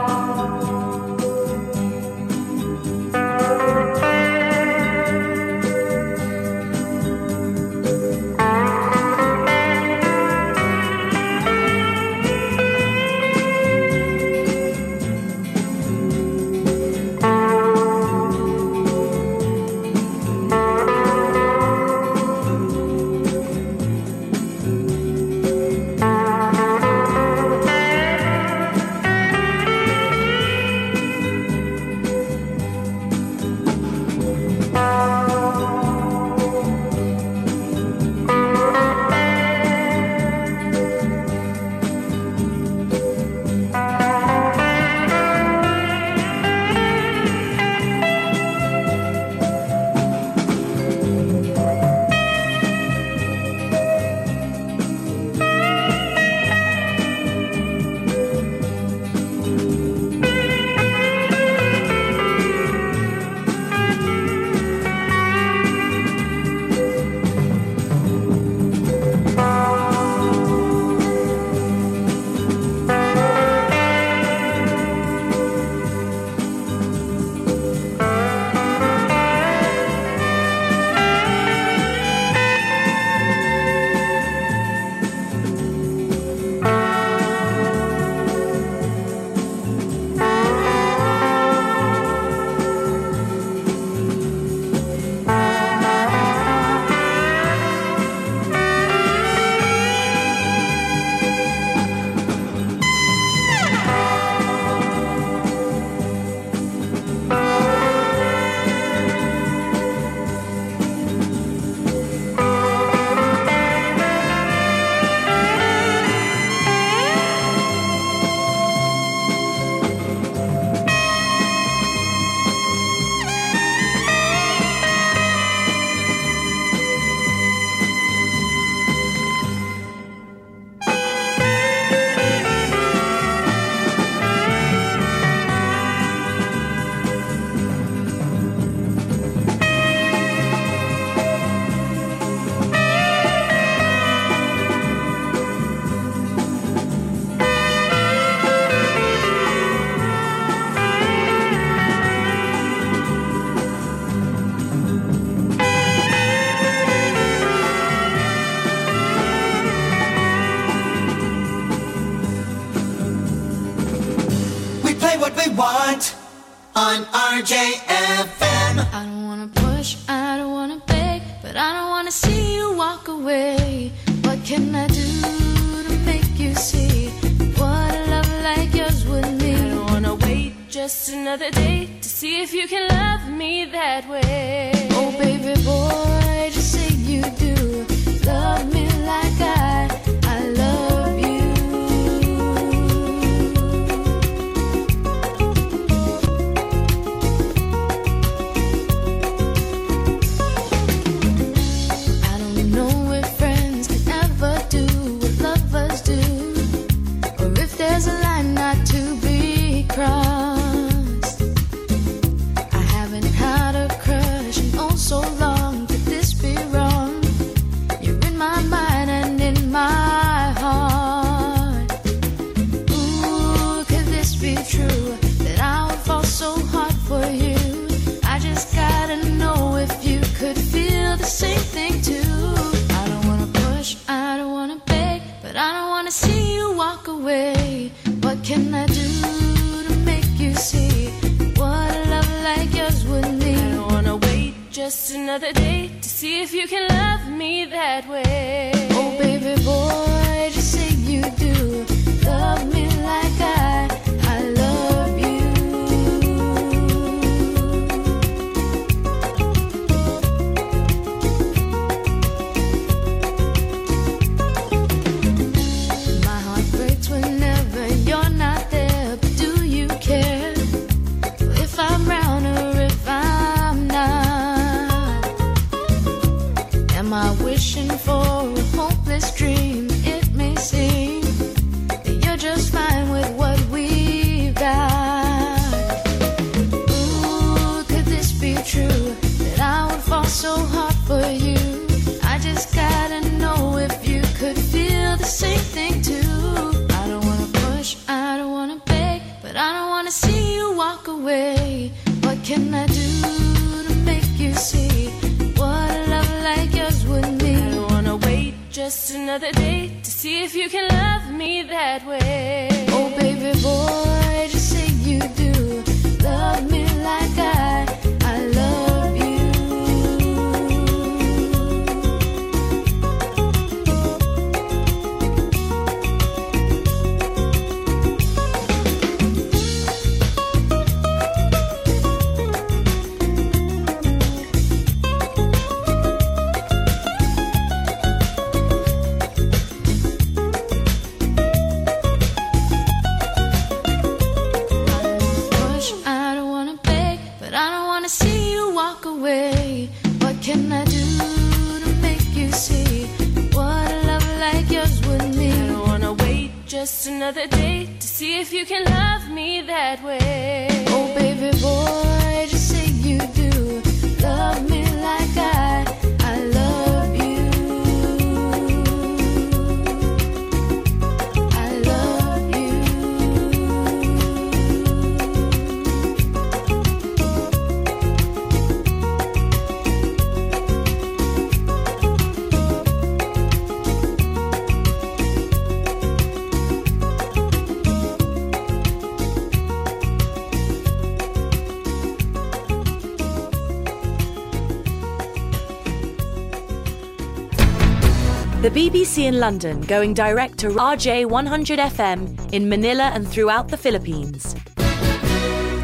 BBC in London going direct to RJ 100 FM in Manila and throughout the Philippines.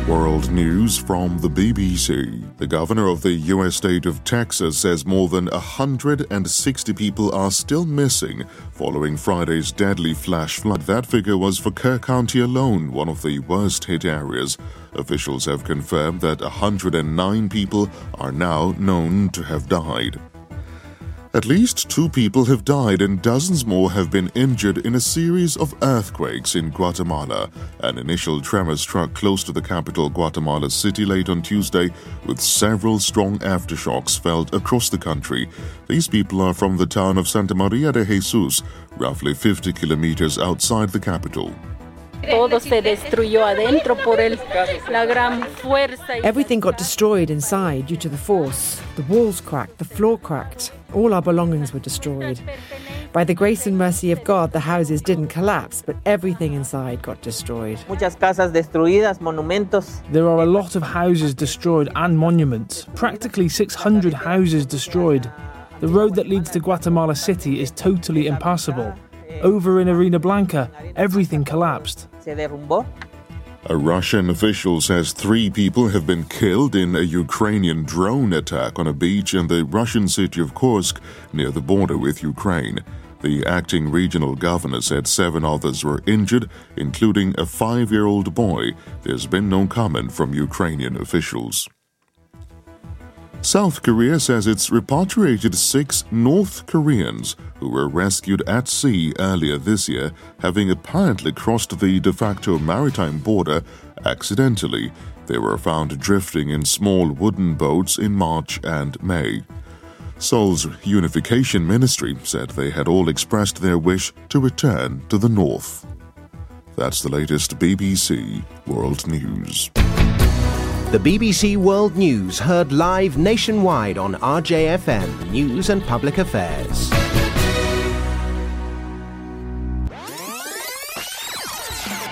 World news from the BBC. The governor of the U.S. state of Texas says more than 160 people are still missing following Friday's deadly flash flood. That figure was for Kerr County alone, one of the worst hit areas. Officials have confirmed that 109 people are now known to have died. At least two people have died and dozens more have been injured in a series of earthquakes in Guatemala. An initial tremor struck close to the capital, Guatemala City, late on Tuesday, with several strong aftershocks felt across the country. These people are from the town of Santa Maria de Jesus, roughly 50 kilometers outside the capital. Todo se destruyó adentro por el, la gran fuerza. Everything got destroyed inside due to the force. The walls cracked, the floor cracked. All our belongings were destroyed. By the grace and mercy of God, the houses didn't collapse, but everything inside got destroyed. Muchas casas destruidas, monumentos. There are a lot of houses destroyed and monuments, practically 600 houses destroyed. The road that leads to Guatemala City is totally impassable. Over in Arena Blanca, everything collapsed. Se derrumbó. A Russian official says three people have been killed in a Ukrainian drone attack on a beach in the Russian city of Kursk near the border with Ukraine. The acting regional governor said seven others were injured, including a five year old boy. There's been no comment from Ukrainian officials. South Korea says it's repatriated six North Koreans who were rescued at sea earlier this year, having apparently crossed the de facto maritime border accidentally. They were found drifting in small wooden boats in March and May. Seoul's unification ministry said they had all expressed their wish to return to the North. That's the latest BBC World News. The BBC World News heard live nationwide on RJFM News and Public Affairs.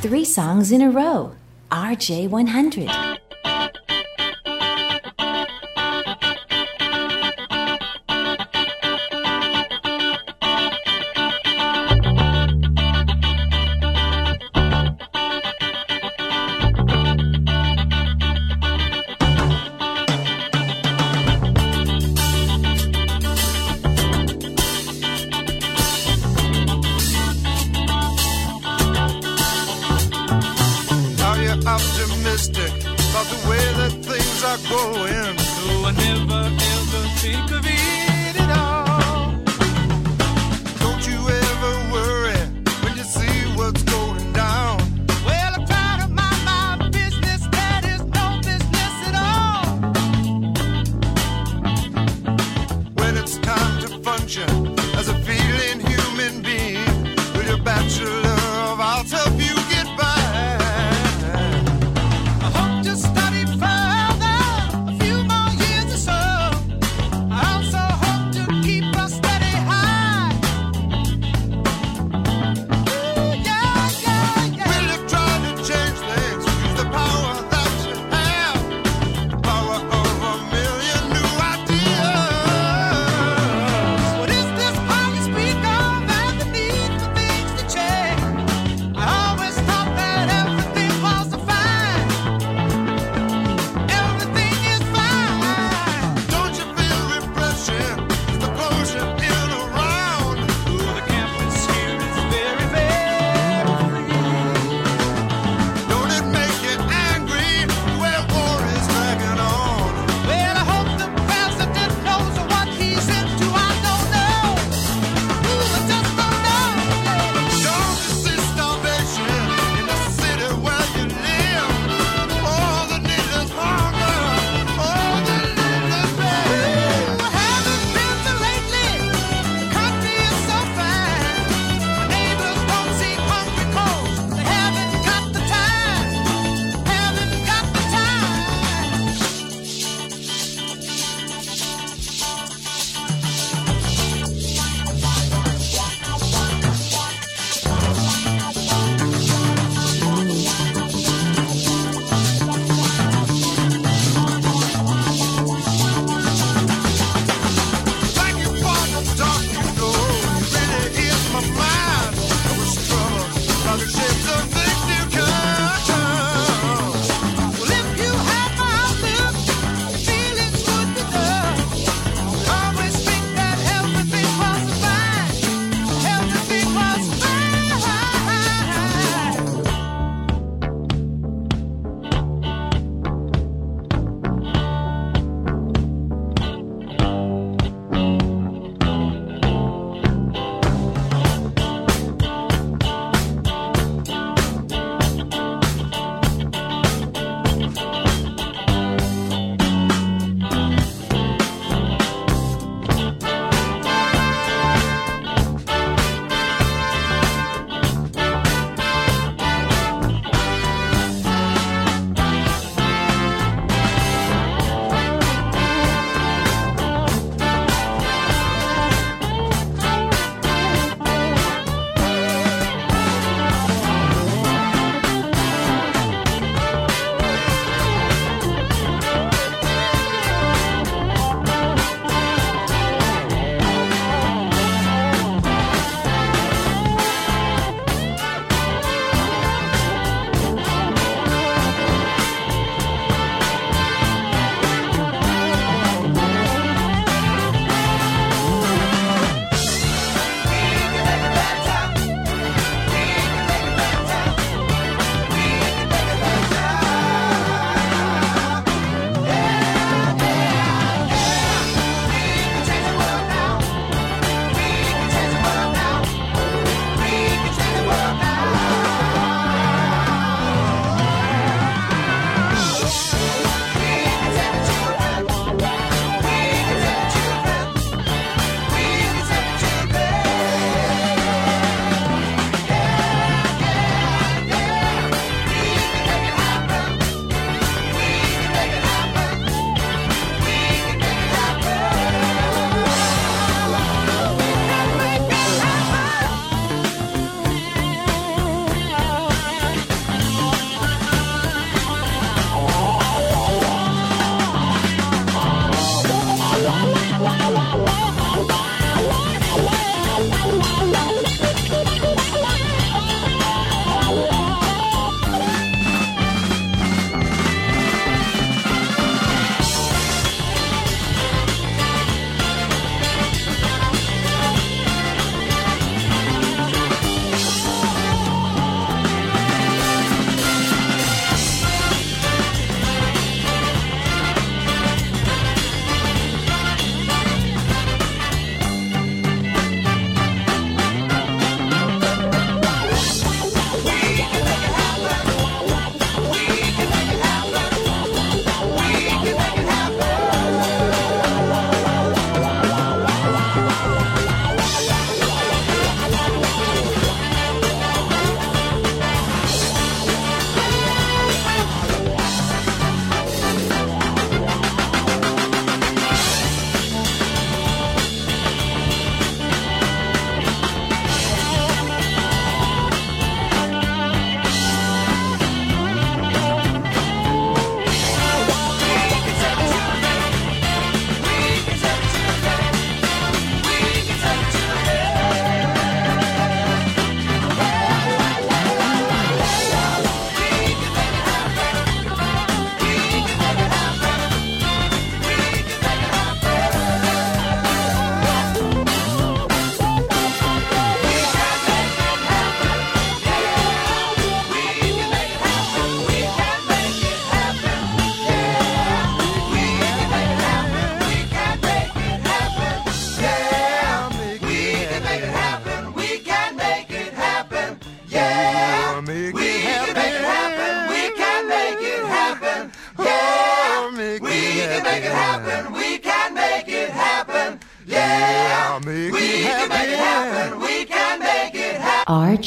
Three songs in a row. RJ100.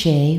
RJ100.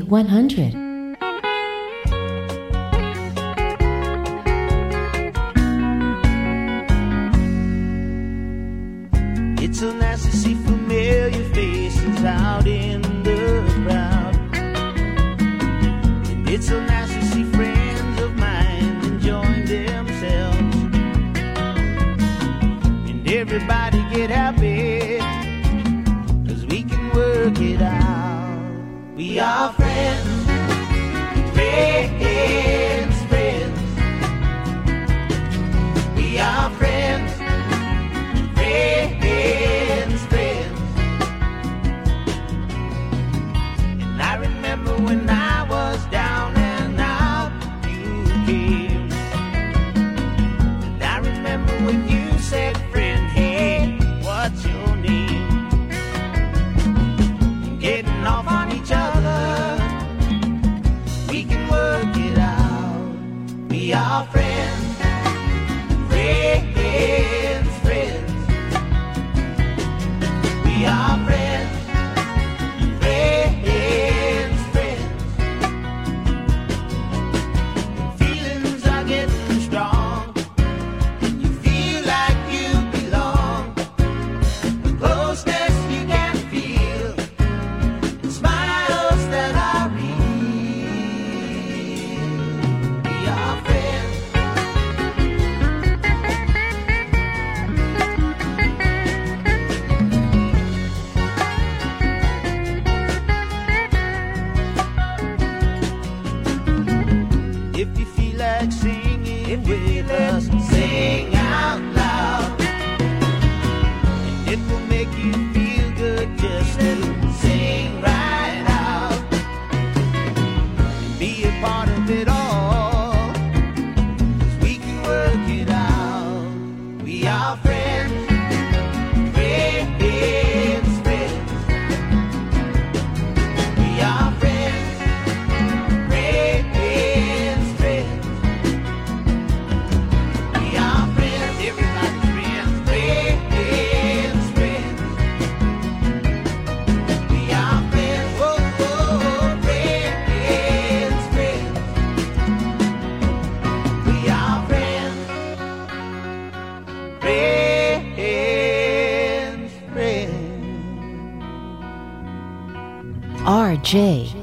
Friends.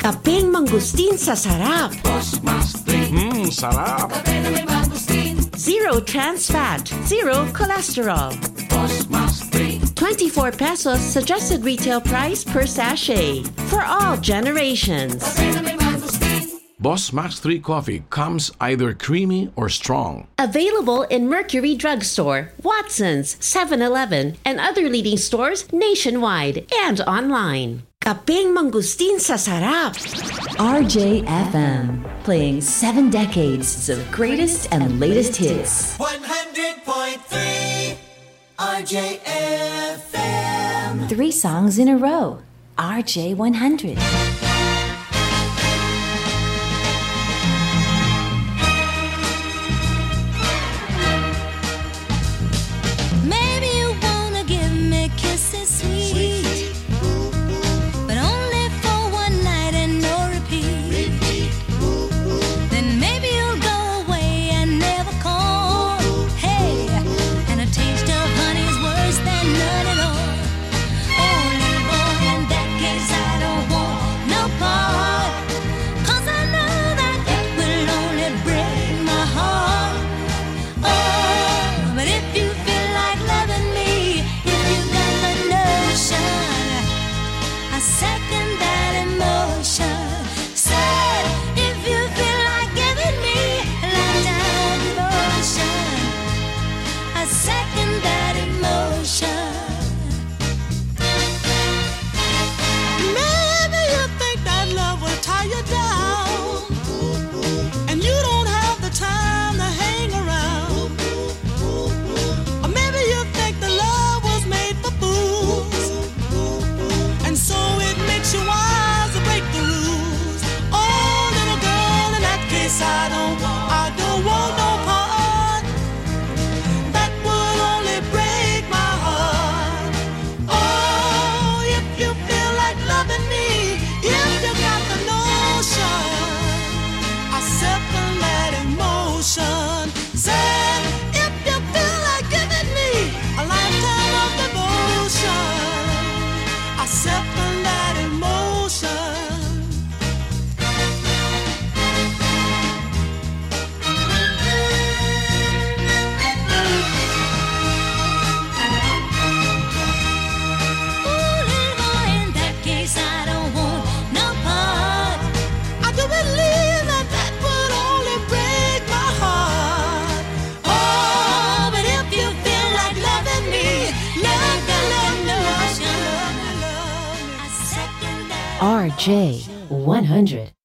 Kapeng mangustin sa sarap. Mmm, sarap. Zero trans fat, zero cholesterol. 24 pesos suggested retail price per sachet for all generations. Boss Max 3 coffee comes either creamy or strong. Available in Mercury Drugstore, Watsons, 7 Eleven, and other leading stores nationwide and online. Kapeng mangustin sa sarap. RJFM, playing seven decades of greatest and latest hits. 100.3 RJFM. Three songs in a row. RJ100. J100.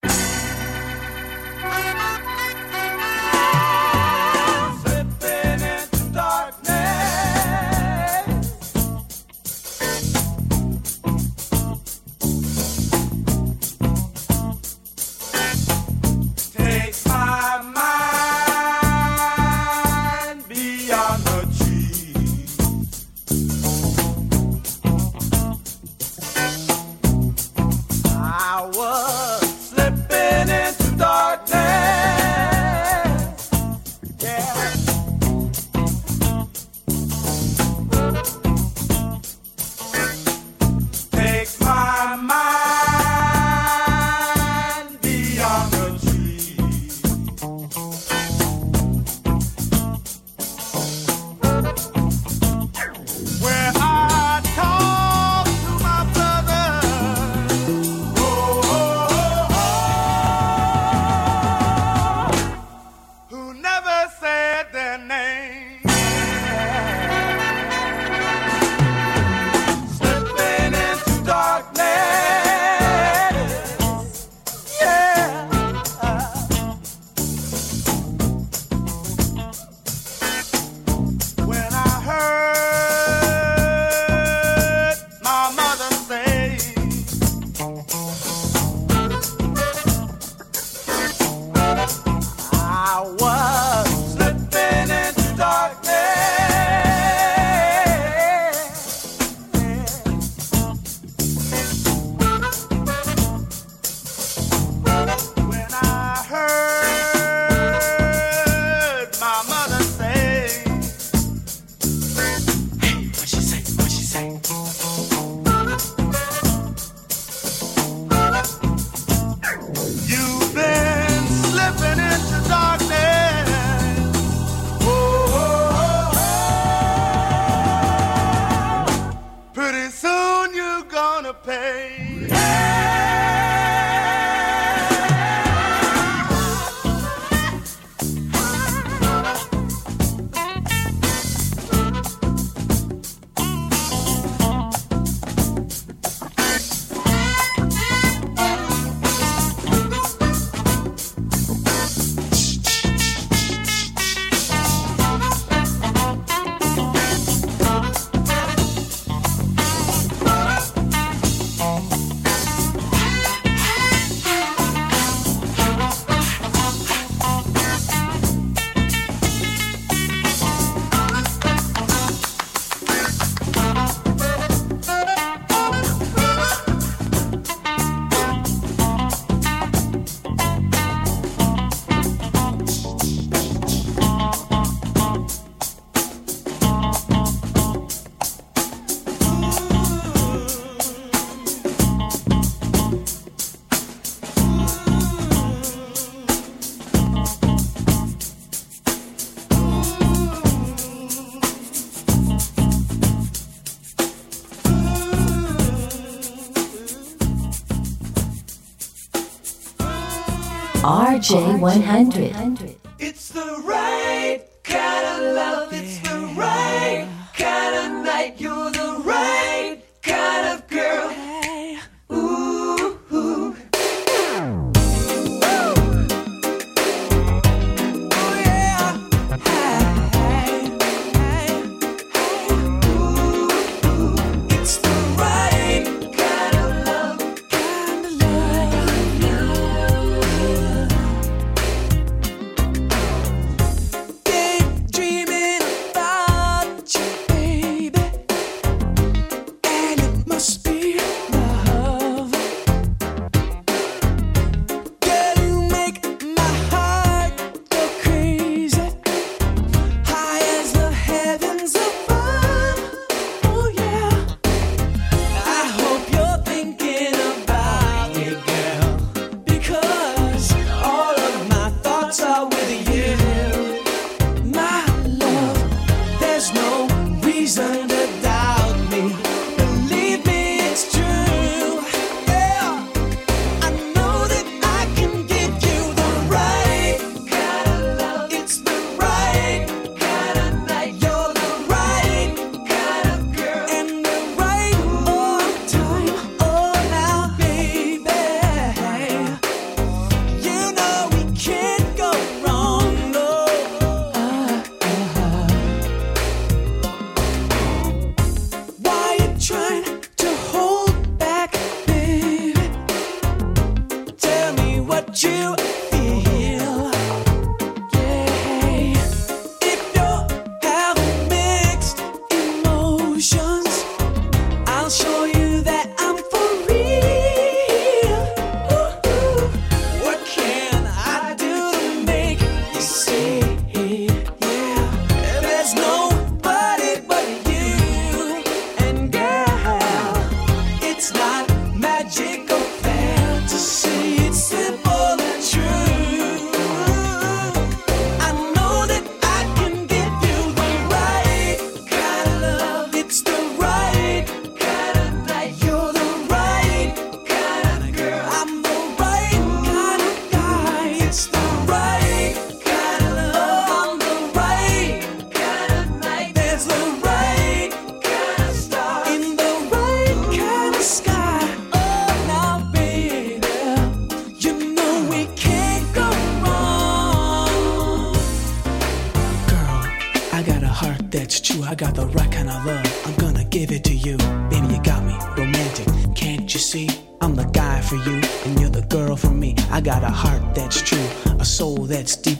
J100.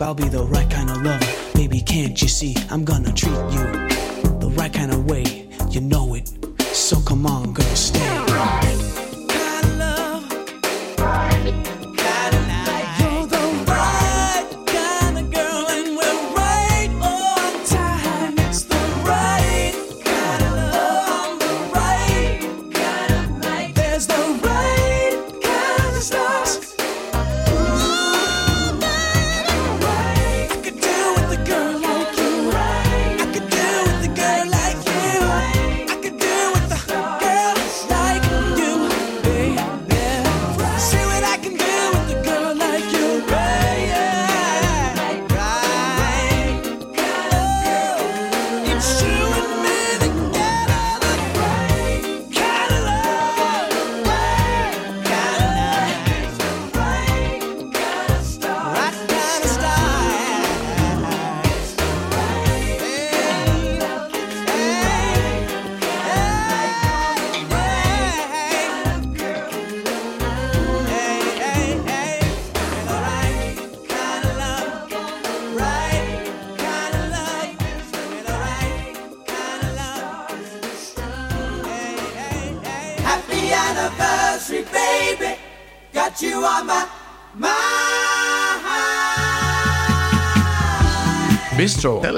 I'll be the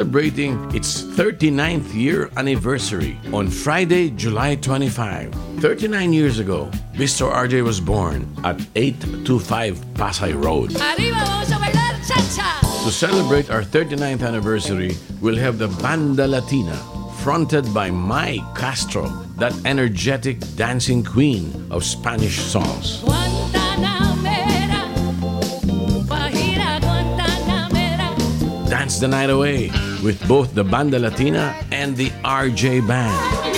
celebrating its 39th year anniversary on Friday, July 25. 39 years ago, Bistro RJ was born at 825 Pasay Road. Arriba, vamos a bailar cha To celebrate our 39th anniversary, we'll have the Banda Latina, fronted by Mai Castro, that energetic dancing queen of Spanish songs. Guantanamera, Guantanamera. Dance the night away with both the Banda Latina and the RJ Band.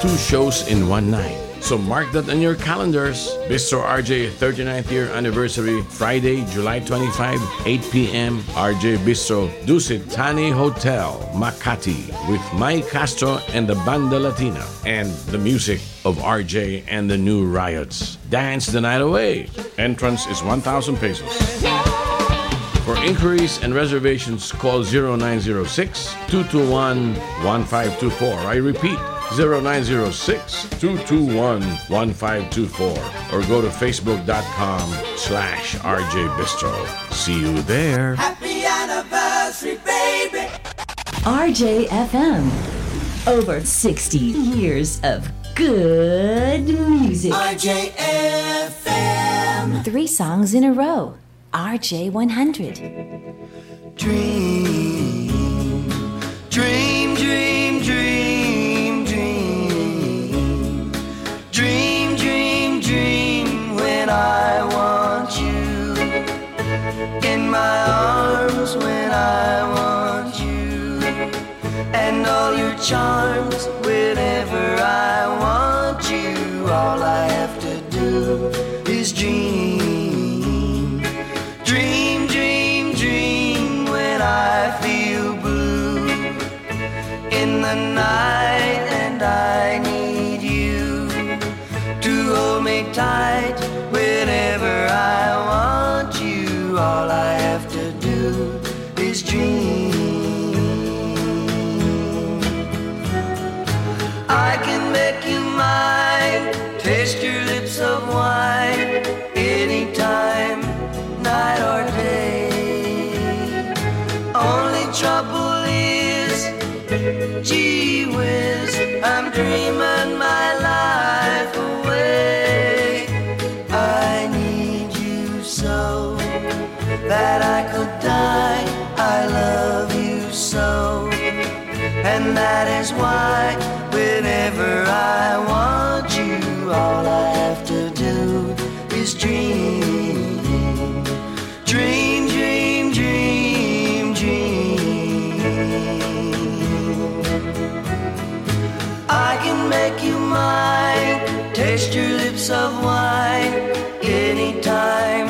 Two shows in one night. So mark that on your calendars. Bistro RJ 39th year anniversary, Friday, July 25, 8 p.m. RJ Bistro, Dusit Thani Hotel, Makati, with Mike Castro and the Banda Latina, and the music of RJ and the New Riots. Dance the night away. Entrance is 1,000 pesos. For inquiries and reservations, call 0906 221 1524. I repeat, 0906 221 1524. Or go to facebook.com slash RJ Bistro. See you there. Happy anniversary, baby. RJFM. Over 60 years of good music. RJFM. Three songs in a row. RJ100. Dream, dream, dream, dream, dream. Dream, dream, dream when I want you. In my arms when I. And all your charms whenever I want you. All I have to do is dream. Dream, dream, dream when I feel blue in the night and I need you to hold me tight whenever I want you. All I have to do is dream. And that is why whenever I want you, all I have to do is dream. Dream, dream, dream, dream. I can make you mine, taste your lips of wine anytime,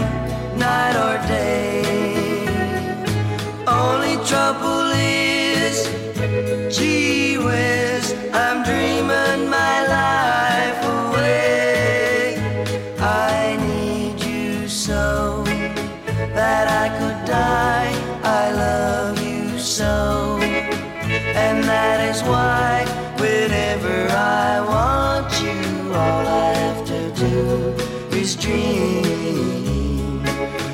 eyes wide whenever I want you. All I have to do is dream,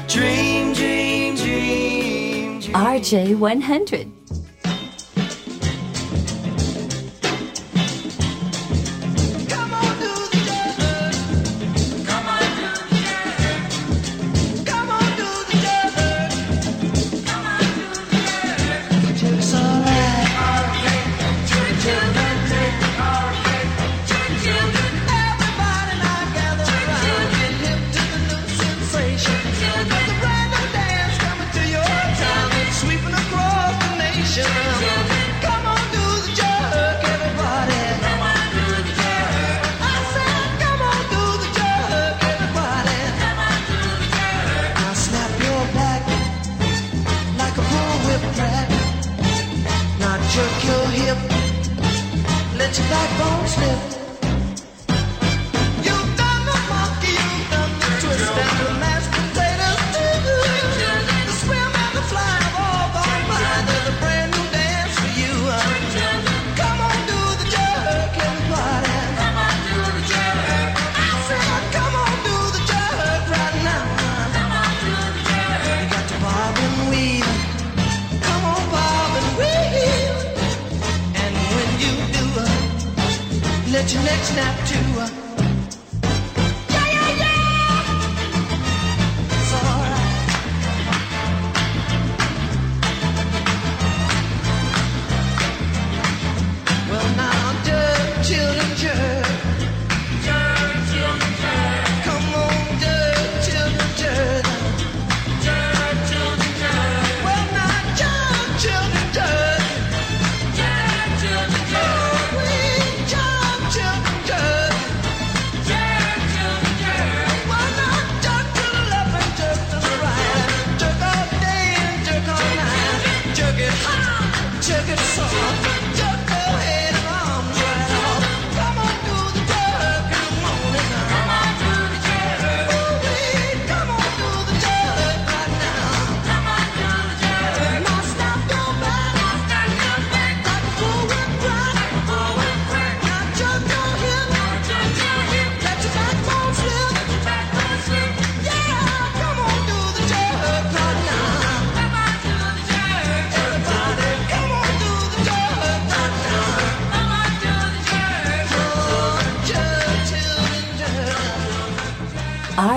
dream, dream, dream. RJ 100.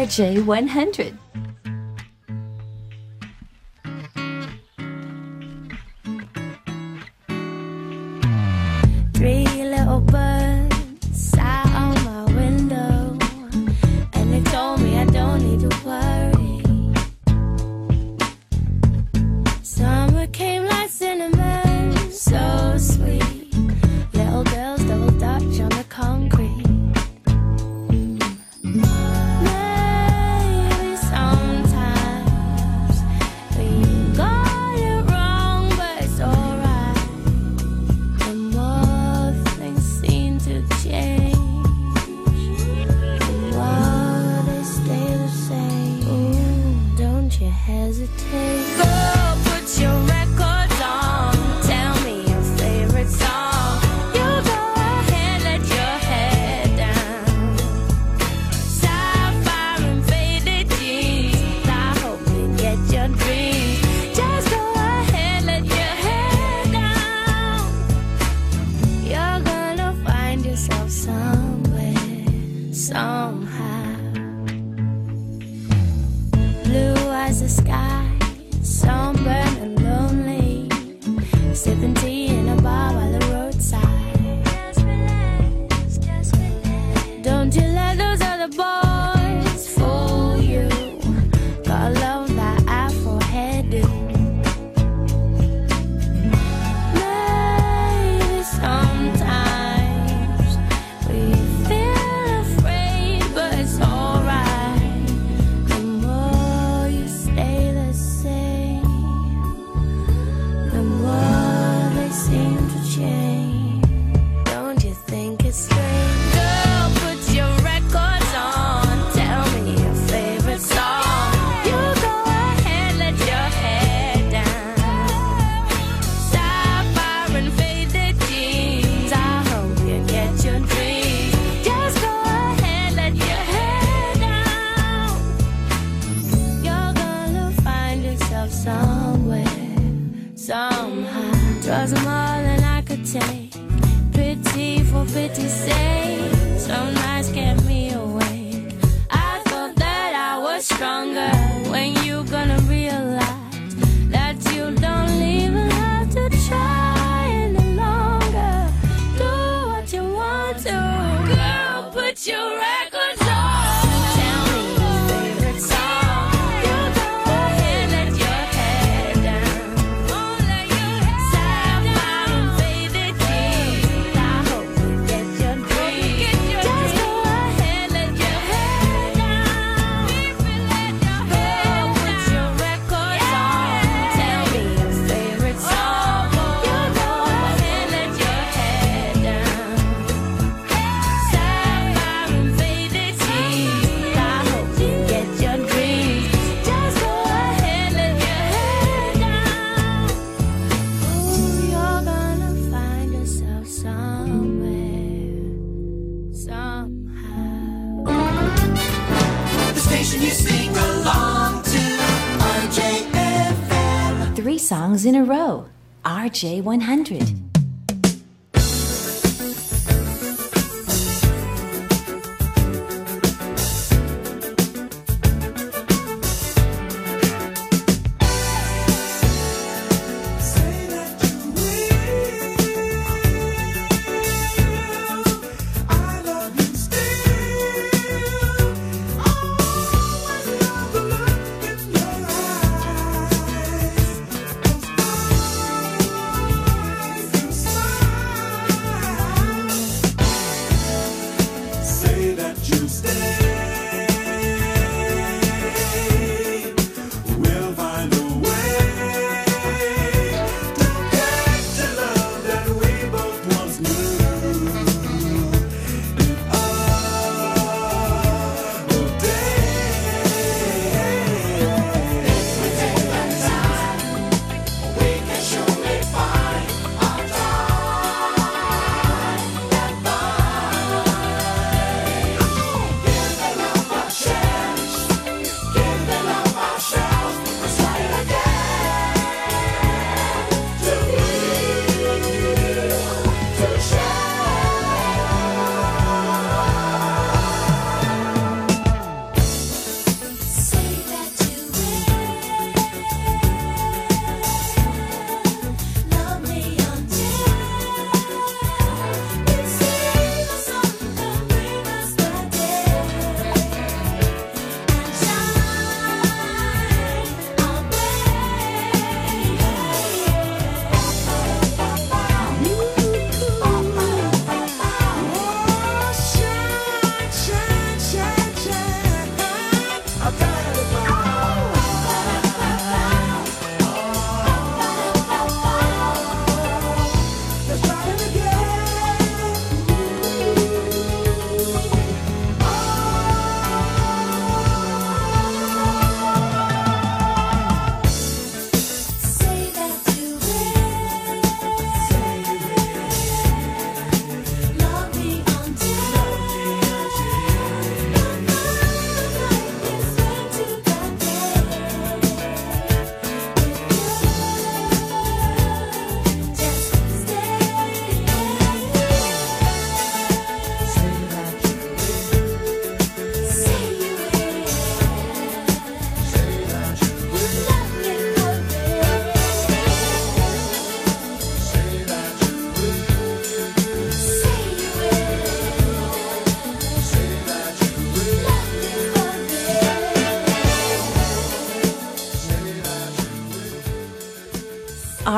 RJ100. RJ100.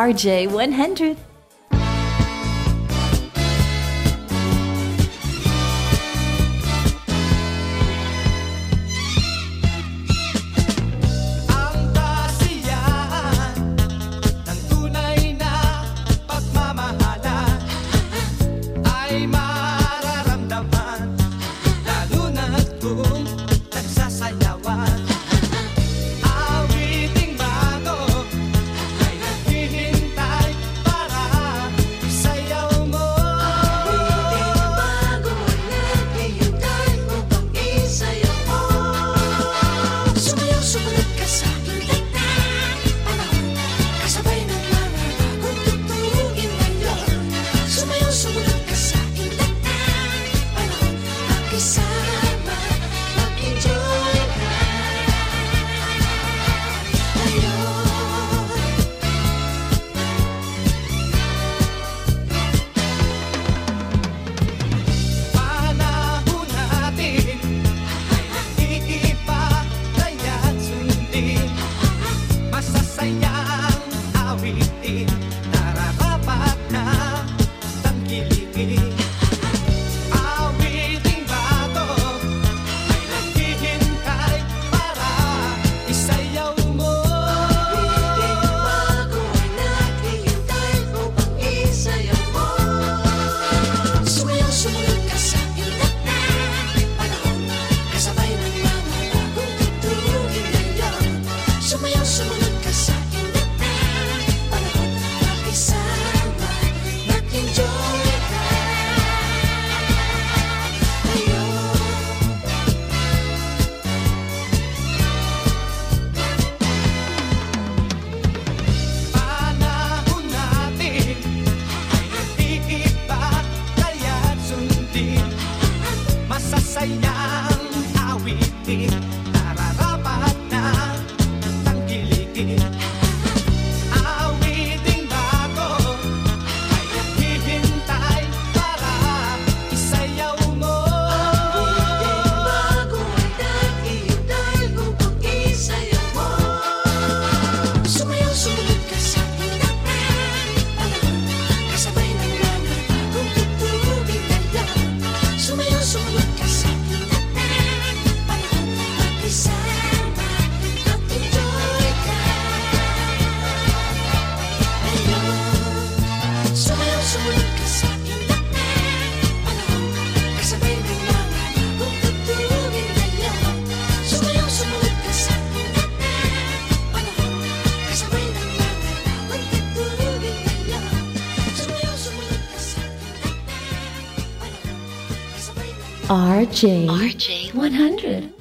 RJ100. RJ. RJ100.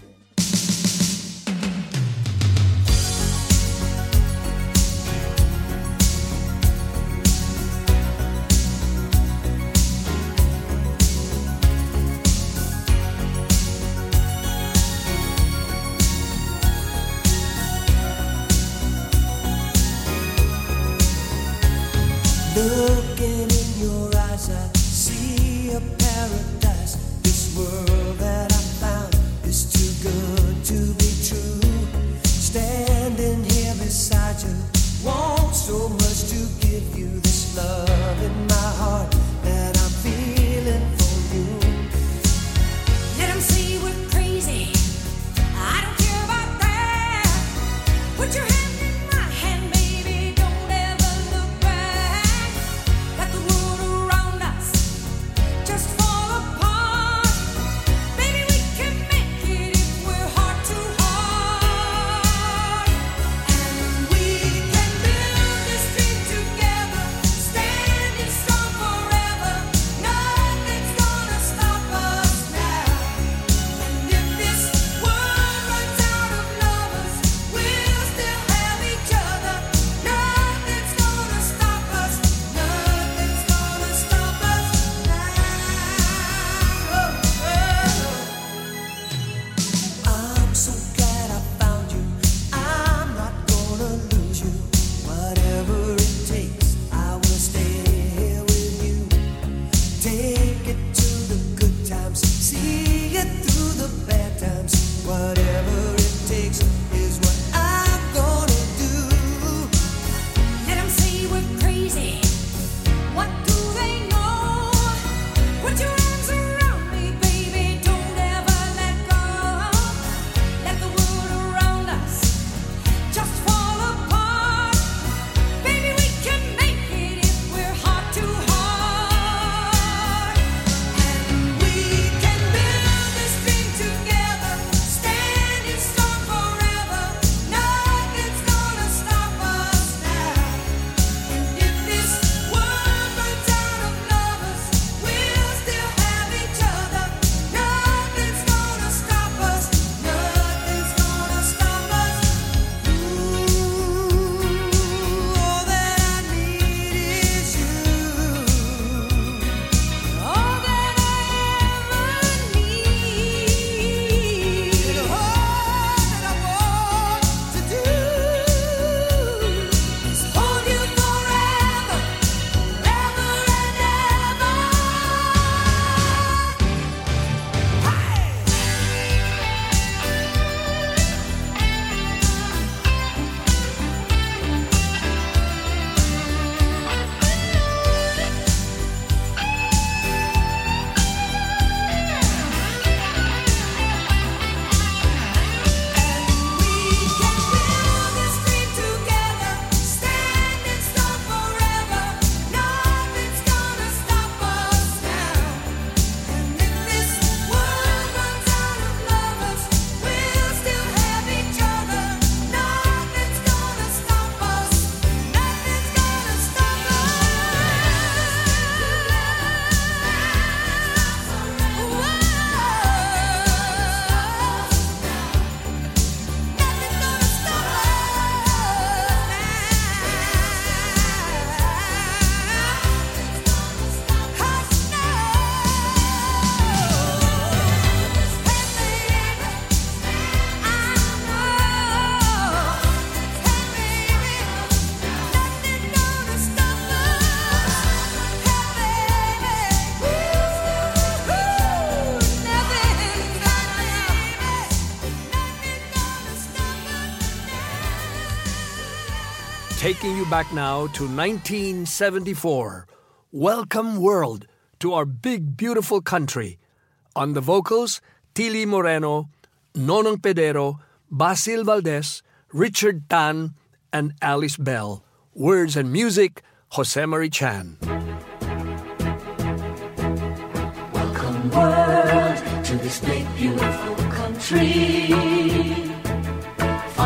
Taking you back now to 1974. Welcome, world, to our big, beautiful country. On the vocals, Tillie Moreno, Nonong Pedero, Basil Valdez, Richard Tan, and Alice Bell. Words and music, Jose Mari Chan. Welcome, world, to this big, beautiful country.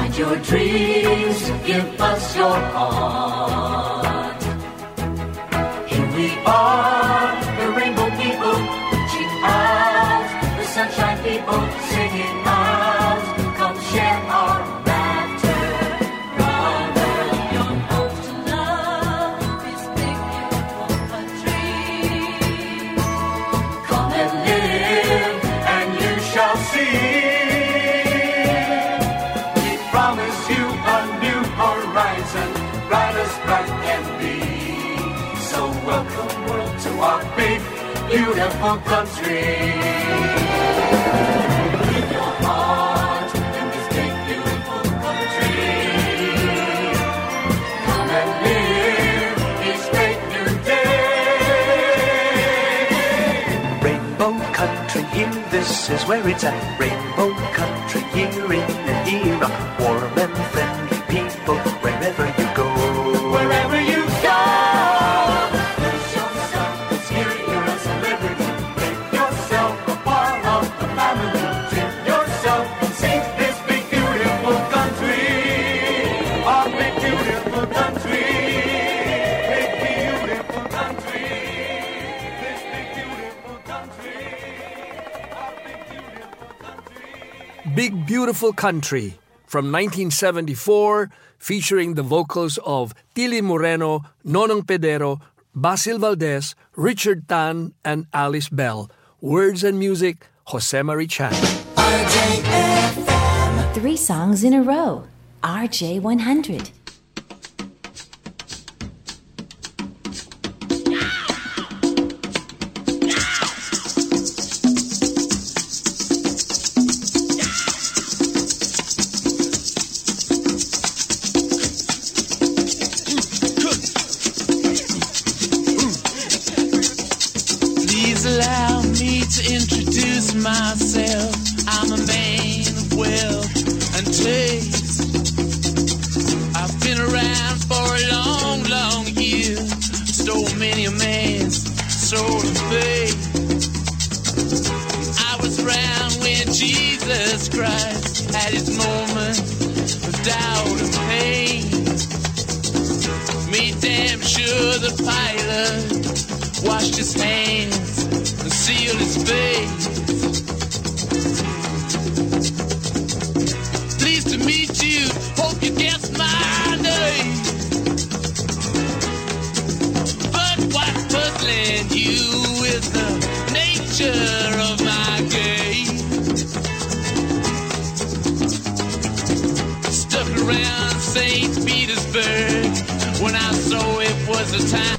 Find your dreams, give us your heart. Here we are, country, beautiful country today Rainbow Country here, this is where it's at. Rainbow country, here in an era. Warm and friendly Big Beautiful Country from 1974, featuring the vocals of Tillie Moreno, Nonong Pedero, Basil Valdez, Richard Tan, and Alice Bell. Words and music, Jose Mari Chan. Three songs in a row. RJ100. Jesus Christ had his moment of doubt and pain. Made damn sure the Pilate washed his hands and sealed his face. A time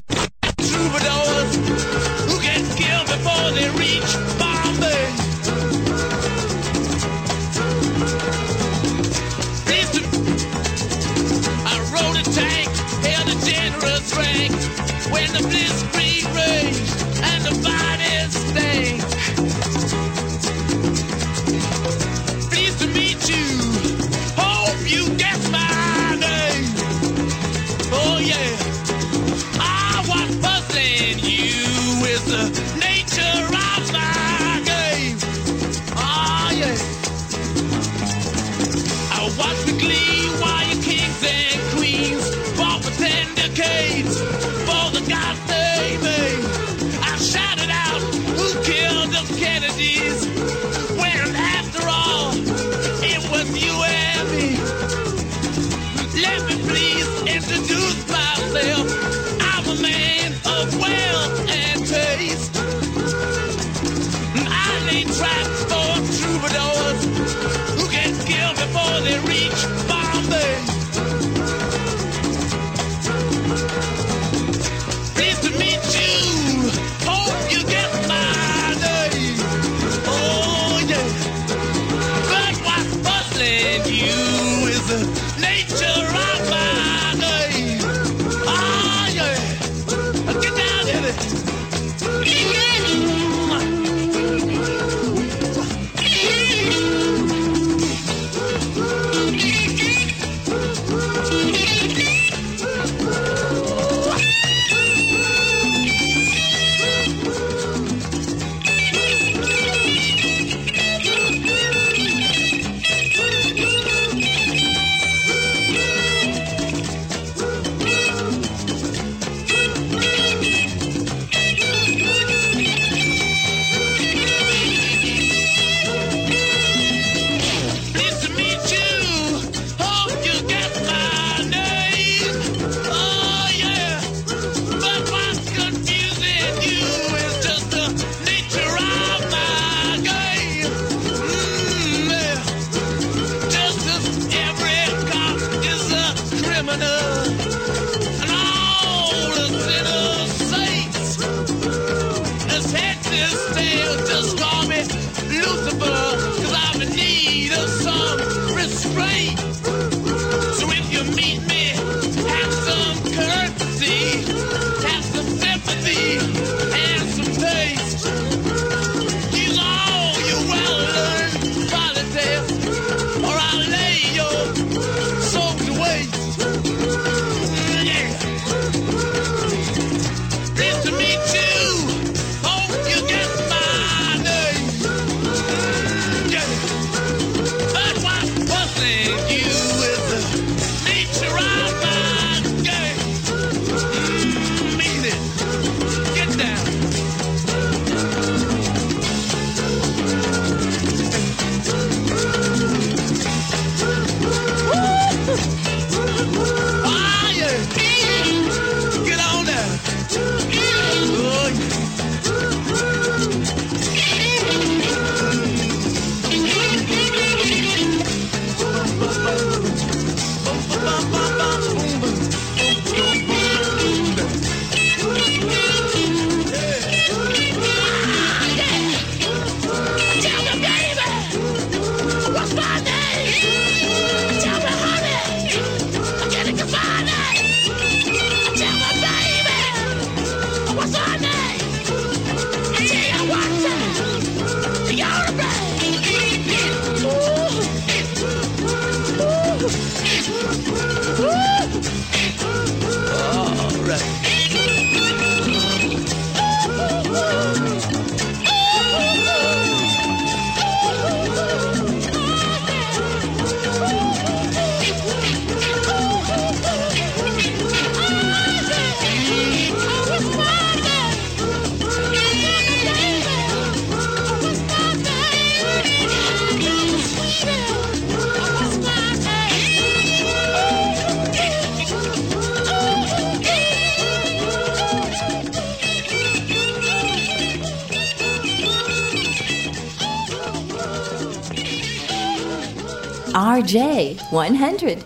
J one hundred.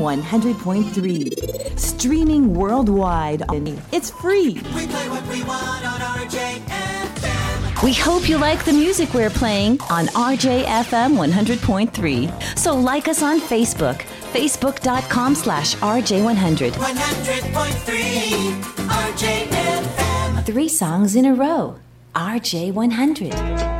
100.3. Streaming worldwide. It's free. We play what we want on RJFM. We hope you like the music we're playing on RJFM 100.3. So like us on Facebook, facebook.com slash RJ100. 100.3 RJFM. Three songs in a row. RJ100.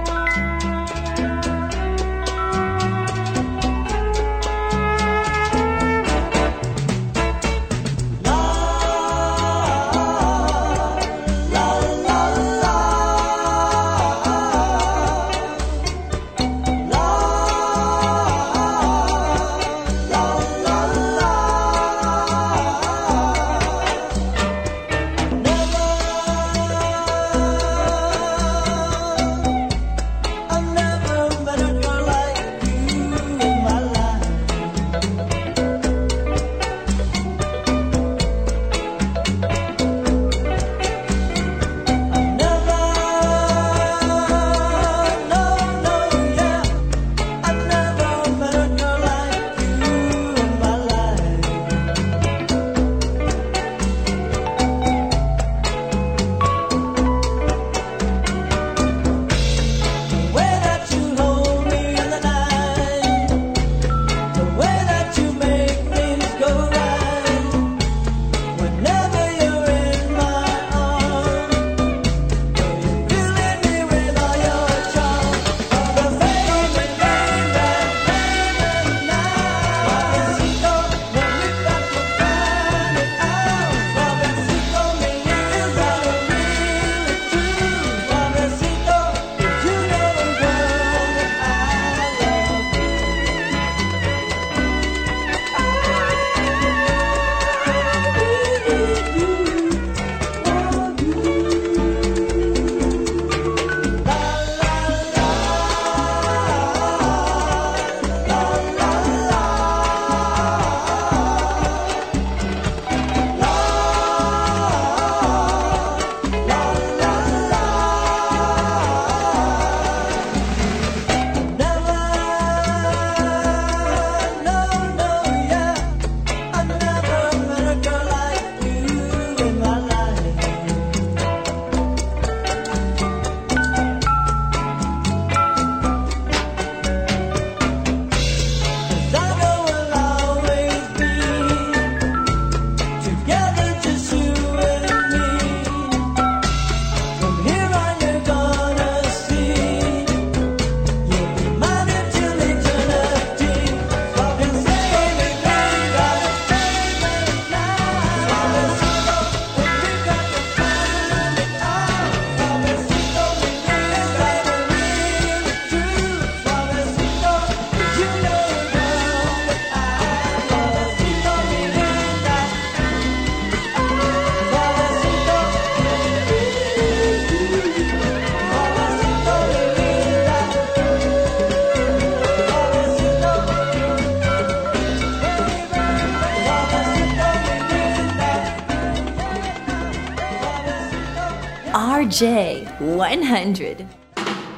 RJ100.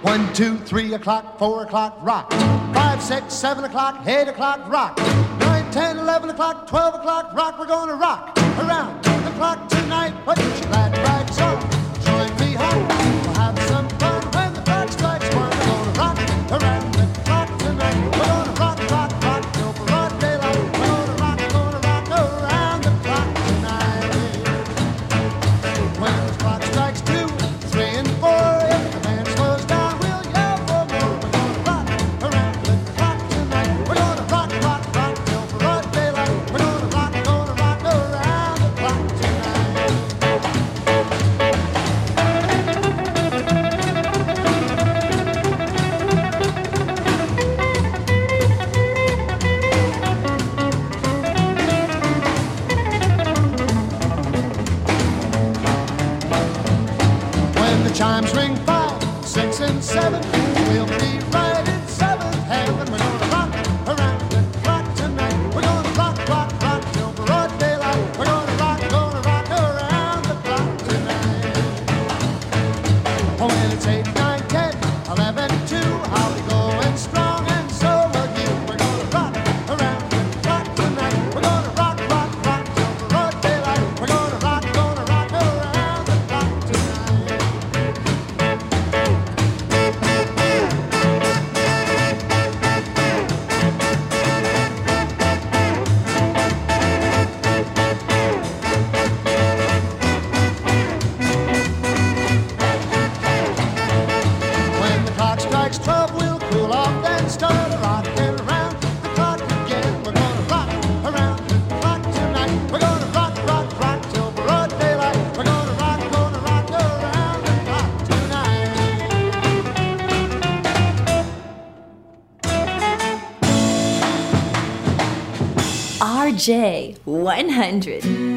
One, two, three o'clock, four o'clock, rock. Five, six, seven o'clock, eight o'clock, rock. Nine, ten, eleven o'clock, twelve o'clock, rock. We're gonna rock around the clock tonight. Put J100.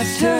World stops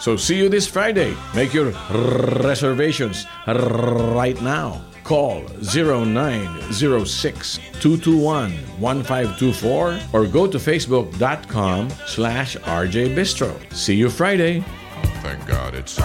So see you this Friday. Make your reservations right now. Call 0906-221-1524 or go to facebook.com slash RJ Bistro. See you Friday. Thank God it's.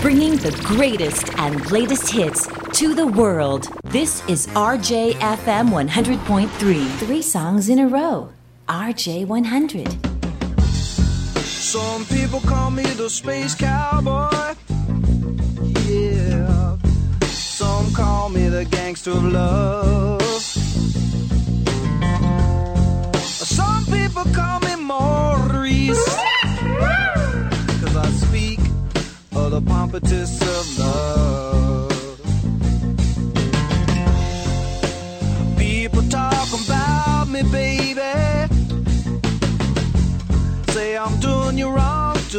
Bringing the greatest and latest hits to the world. This is RJFM 100.3. Three songs in a row. RJ 100. Some people call me the space cowboy. Yeah. Some call me the gangster of love. Some people call me Maurice. Cause I speak of the pompatus of love.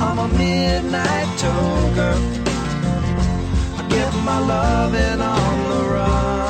I'm a midnight toker. I get my loving on the run.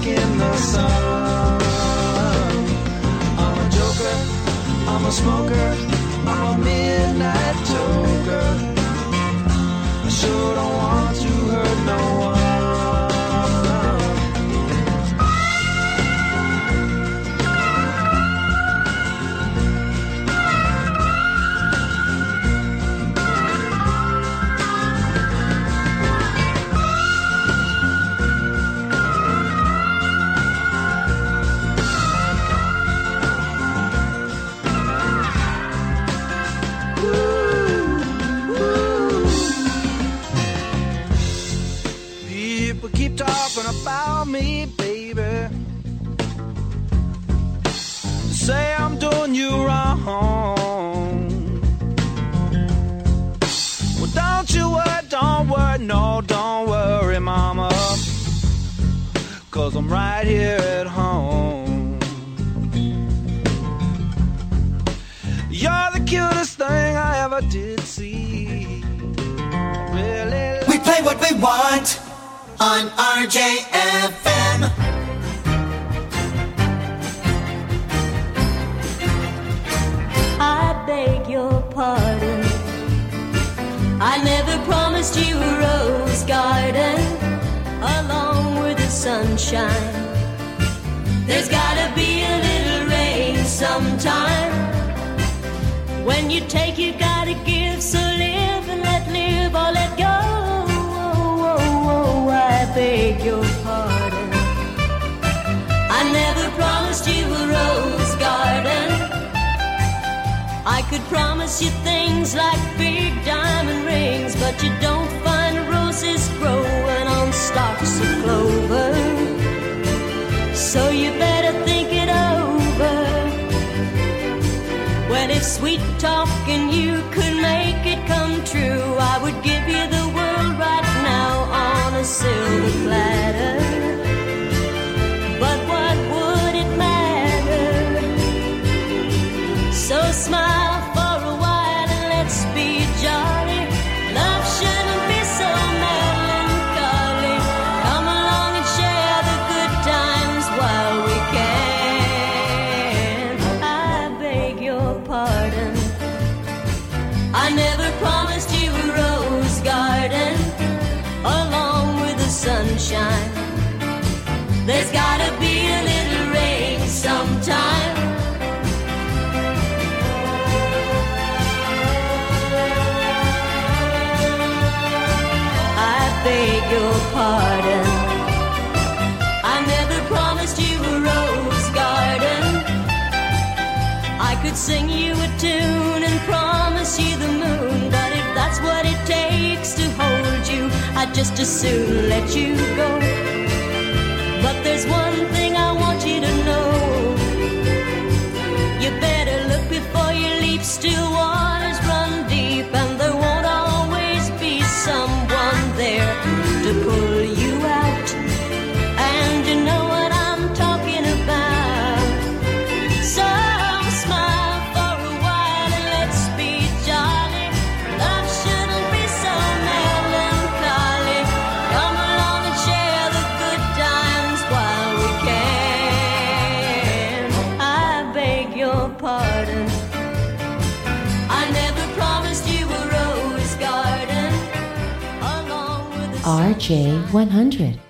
Music in the sun. I'm a joker, I'm a smoker, I'm a midnight toker. I sure don't want on RJFM. I beg your pardon. I never promised you a rose garden along with the sunshine. There's gotta be a little rain sometime. When you take, you gotta give. Could promise you things like big diamond rings, but you don't find roses growing on stalks of clover. So you better think it over. Well, if sweet talking you could make it come true, I would give you the world right now on a silver platter. could sing you a tune and promise you the moon. But if that's what it takes to hold you, I'd just as soon let you go. But there's one. J100.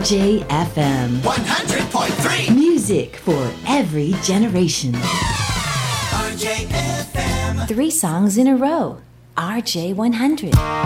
RJFM 100.3 Music for every generation. RJFM. Three songs in a row. RJ100.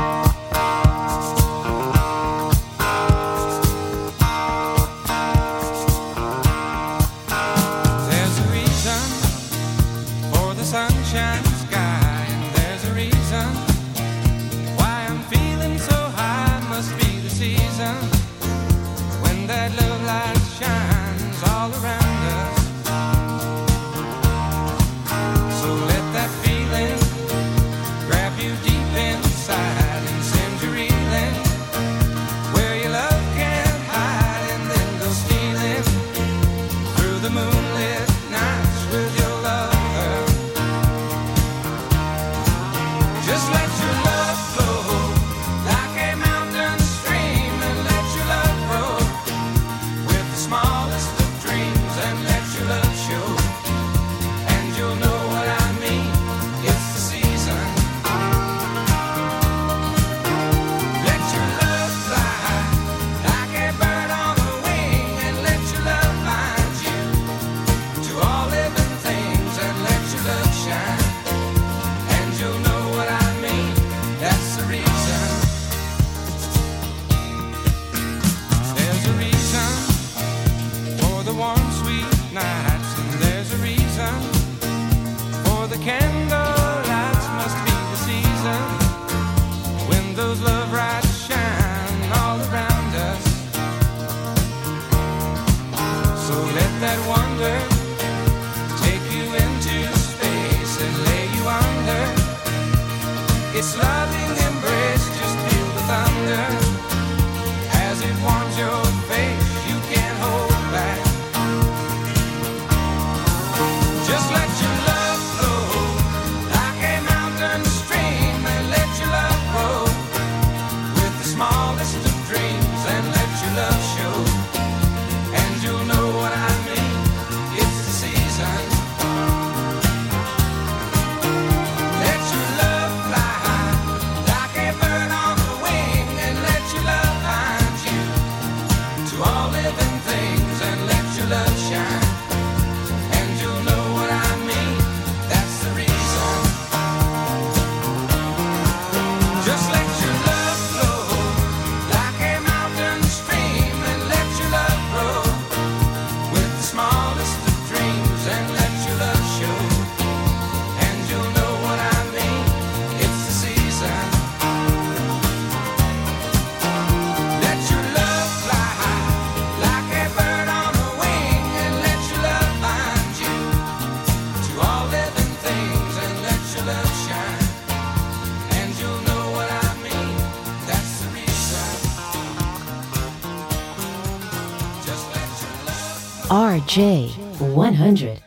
J100.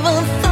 Never thought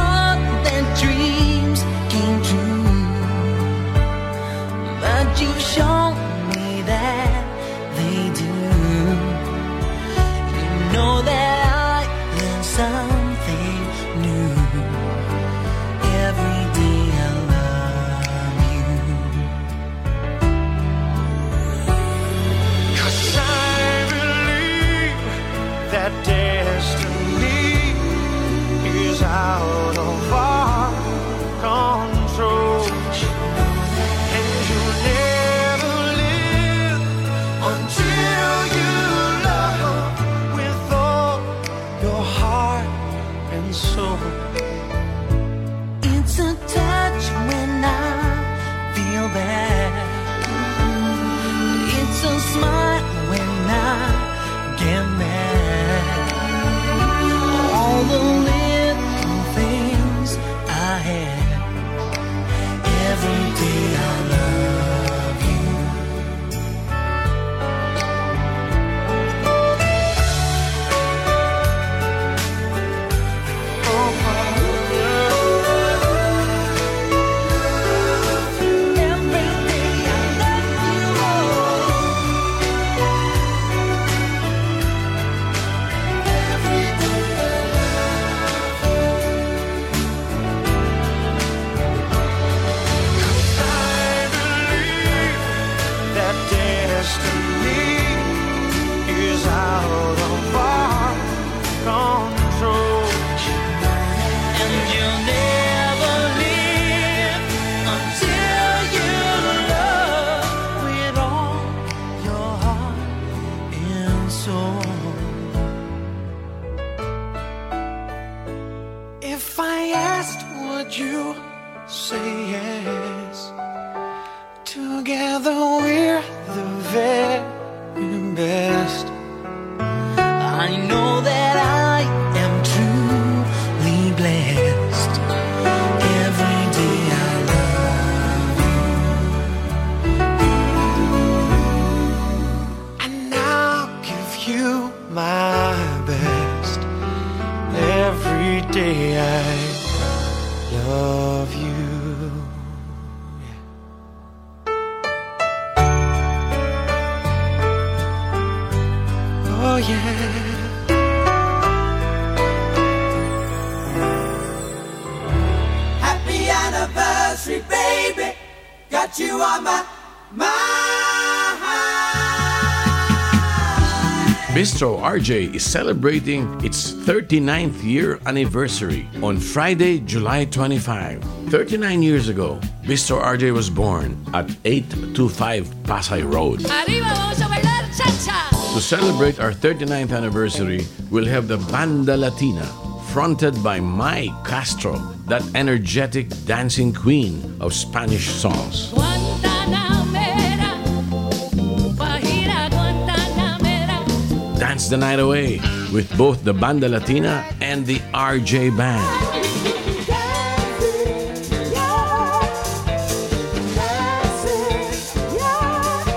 Bistro RJ is celebrating its 39th year anniversary on Friday, July 25. 39 years ago, Bistro RJ was born at 825 Pasay Road. Arriba, vamos a bailar cha-cha. To celebrate our 39th anniversary, we'll have the Banda Latina, fronted by Mai Castro, that energetic dancing queen of Spanish songs. The night away with both the Banda Latina and the RJ Band.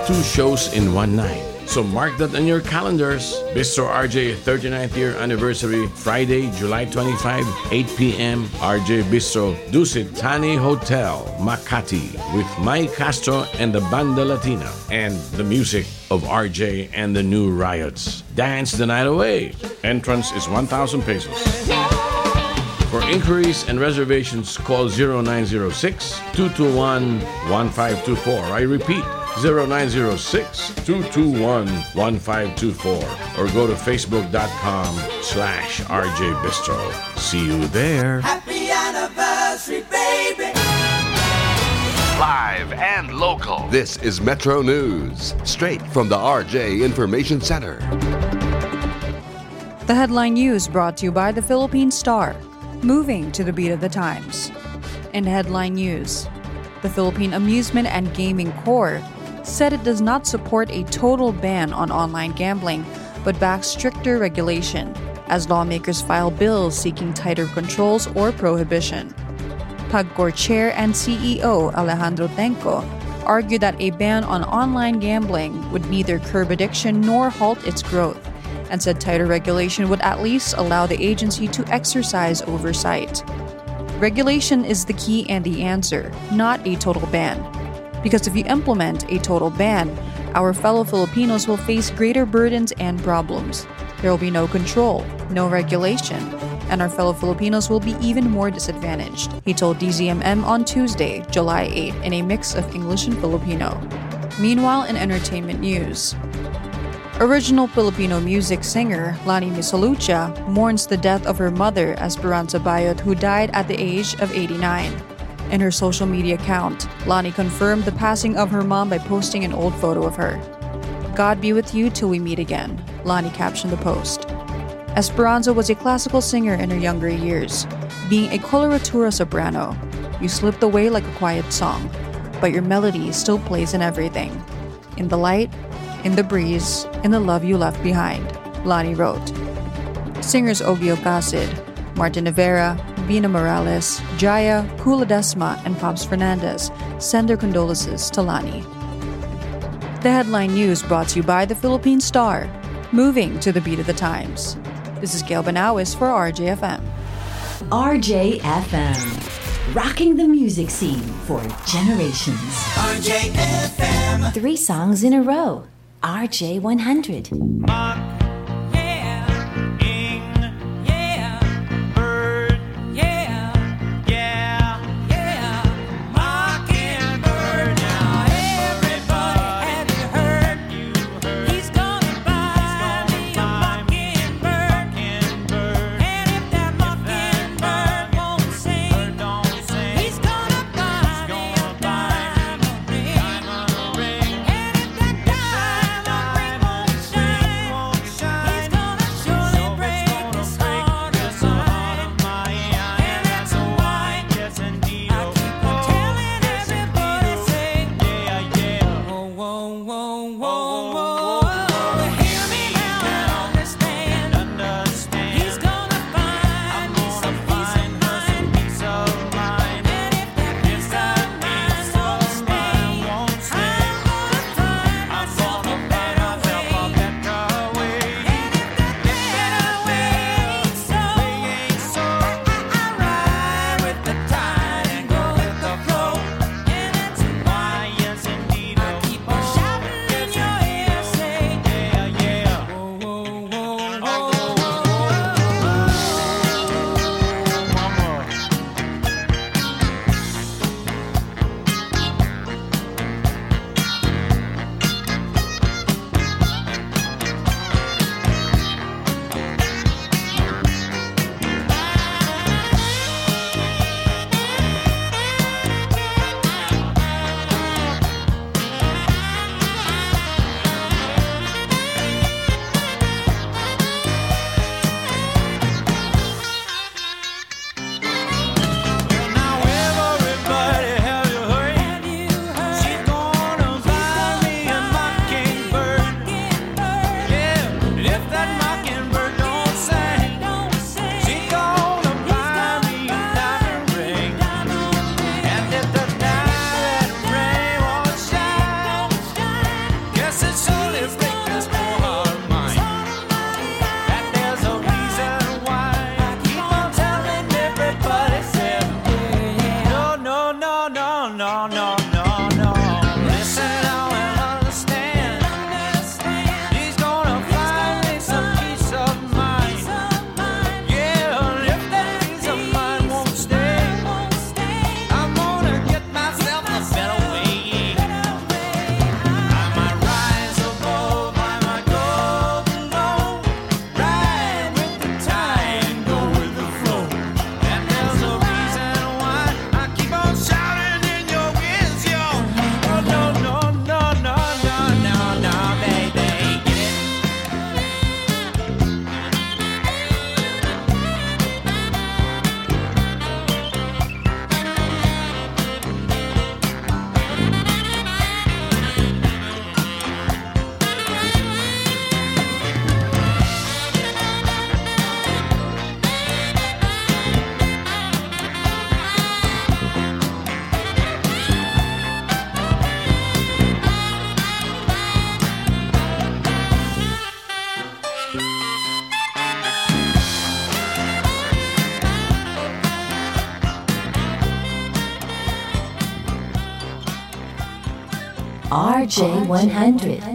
Two shows in one night. So mark that on your calendars. Bistro RJ 39th year anniversary, Friday, July 25, 8 p.m. RJ Bistro, Dusit Thani Hotel, Makati, with Mike Castro and the Banda Latina, and the music of RJ and the New Riots. Dance the night away. Entrance is 1,000 pesos. For inquiries and reservations, call 0906 221 1524. I repeat, 0906 221 1524. Or go to facebook.com slash RJ Bistro. See you there. Happy anniversary, baby. Live and local. This is Metro News, straight from the RJ Information Center. The headline news brought to you by the Philippine Star, moving to the beat of the times. In headline news, the Philippine Amusement and Gaming Corps said it does not support a total ban on online gambling, but backs stricter regulation as lawmakers file bills seeking tighter controls or prohibition. PAGCOR Chair and CEO Alejandro Tengco argued that a ban on online gambling would neither curb addiction nor halt its growth, and said tighter regulation would at least allow the agency to exercise oversight. Regulation is the key and the answer, not a total ban. Because if you implement a total ban, our fellow Filipinos will face greater burdens and problems. There will be no control, no regulation, and our fellow Filipinos will be even more disadvantaged, he told DZMM on Tuesday, July 8, in a mix of English and Filipino. Meanwhile, in entertainment news, Original Filipino music singer Lani Misalucha mourns the death of her mother, Esperanza Bayot, who died at the age of 89. In her social media account, Lani confirmed the passing of her mom by posting an old photo of her. God be with you till we meet again, Lani captioned the post. Esperanza was a classical singer in her younger years, being a coloratura soprano. You slipped away like a quiet song, but your melody still plays in everything. In the light, in the breeze, in the love you left behind, Lani wrote. Singers Ogie Alcasid, Martin Nievera, Vina Morales, Jaya, Kuh Ledesma, and Pops Fernandez send their condolences to Lani. The headline news brought to you by the Philippine Star, moving to the beat of the times. This is Gail Banawis for RJFM. RJFM. Rocking the music scene for generations. RJFM. Three songs in a row. RJ100. He's RJ100.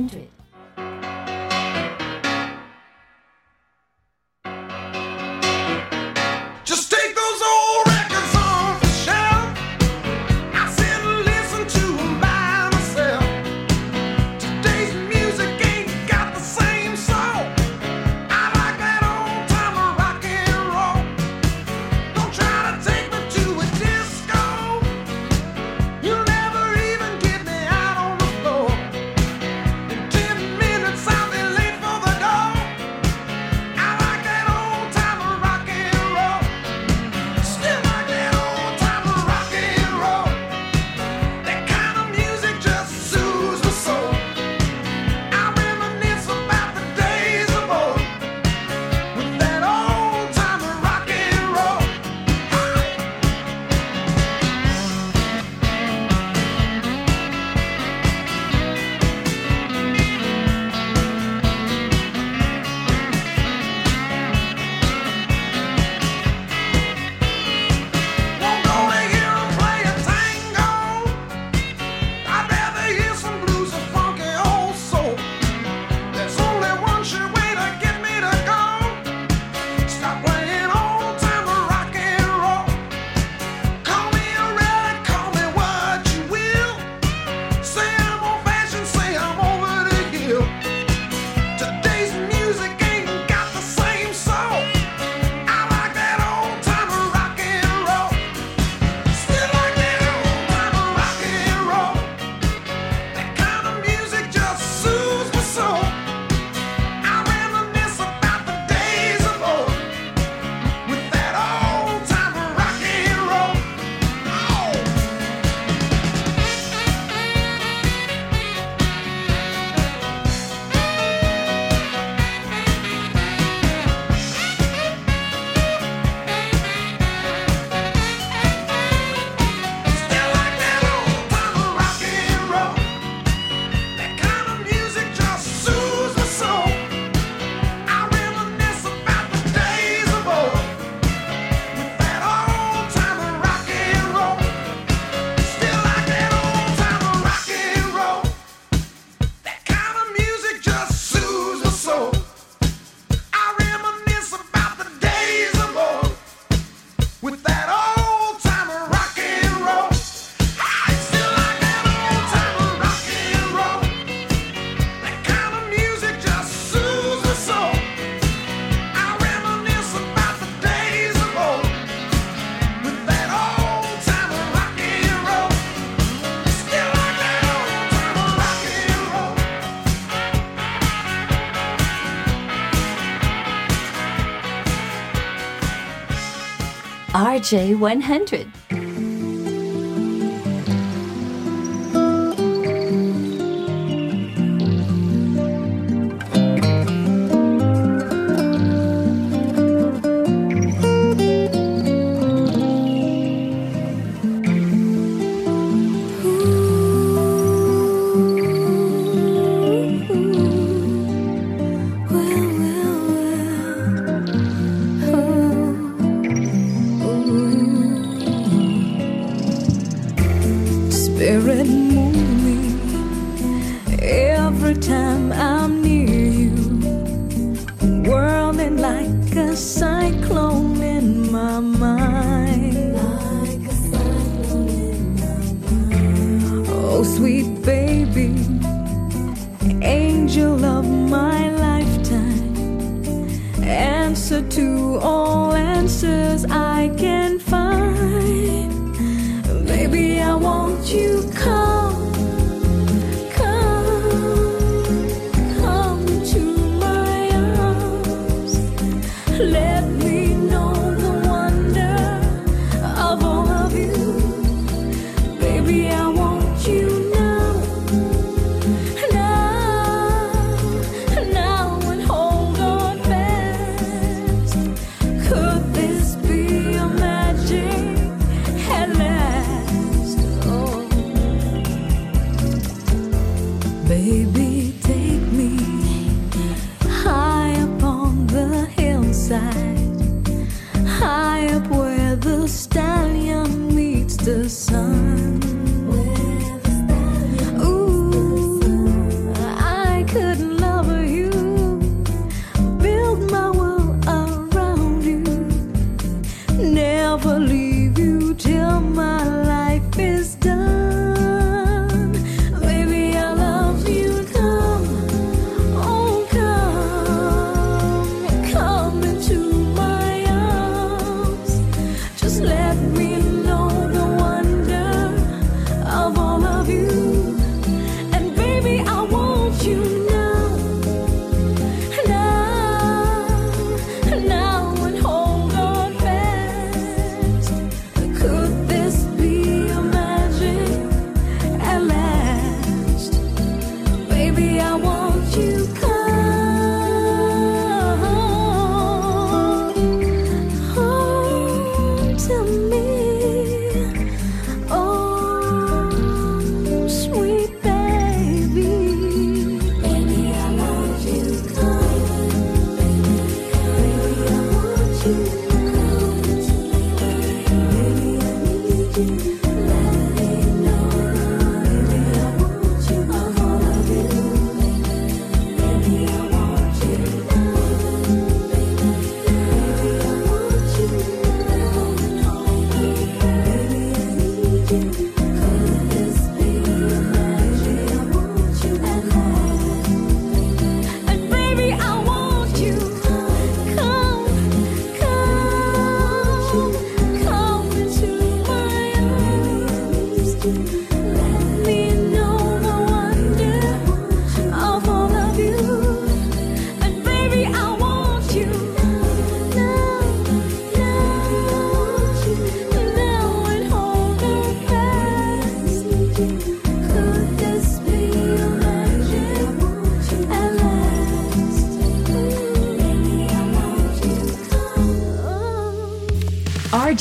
RJ100.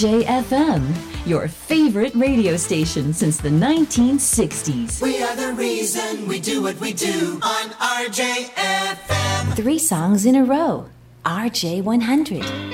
JFM, your favorite radio station since the 1960s. We are the reason we do what we do on RJFM. Three songs in a row. RJ100.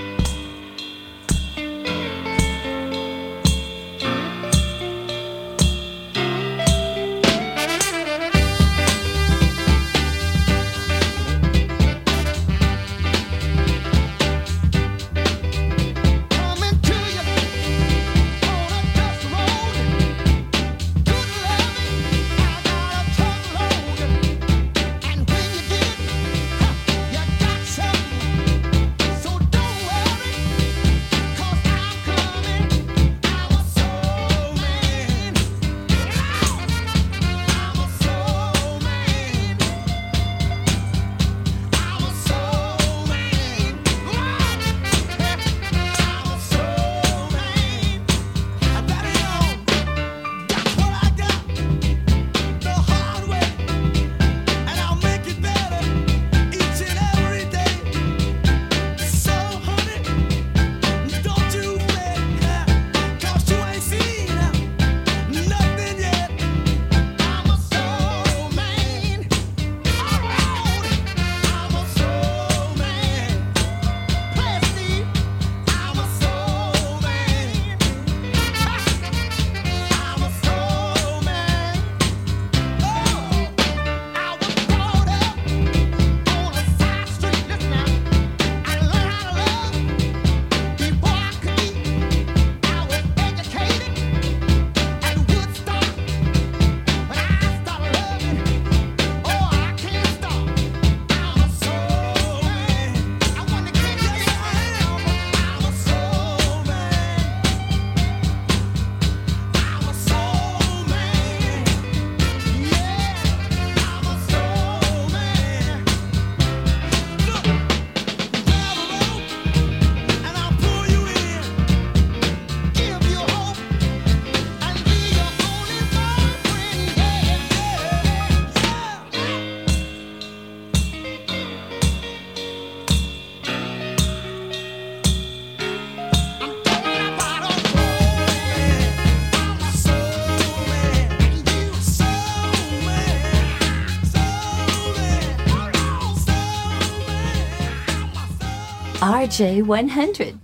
J100.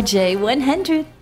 RJ100.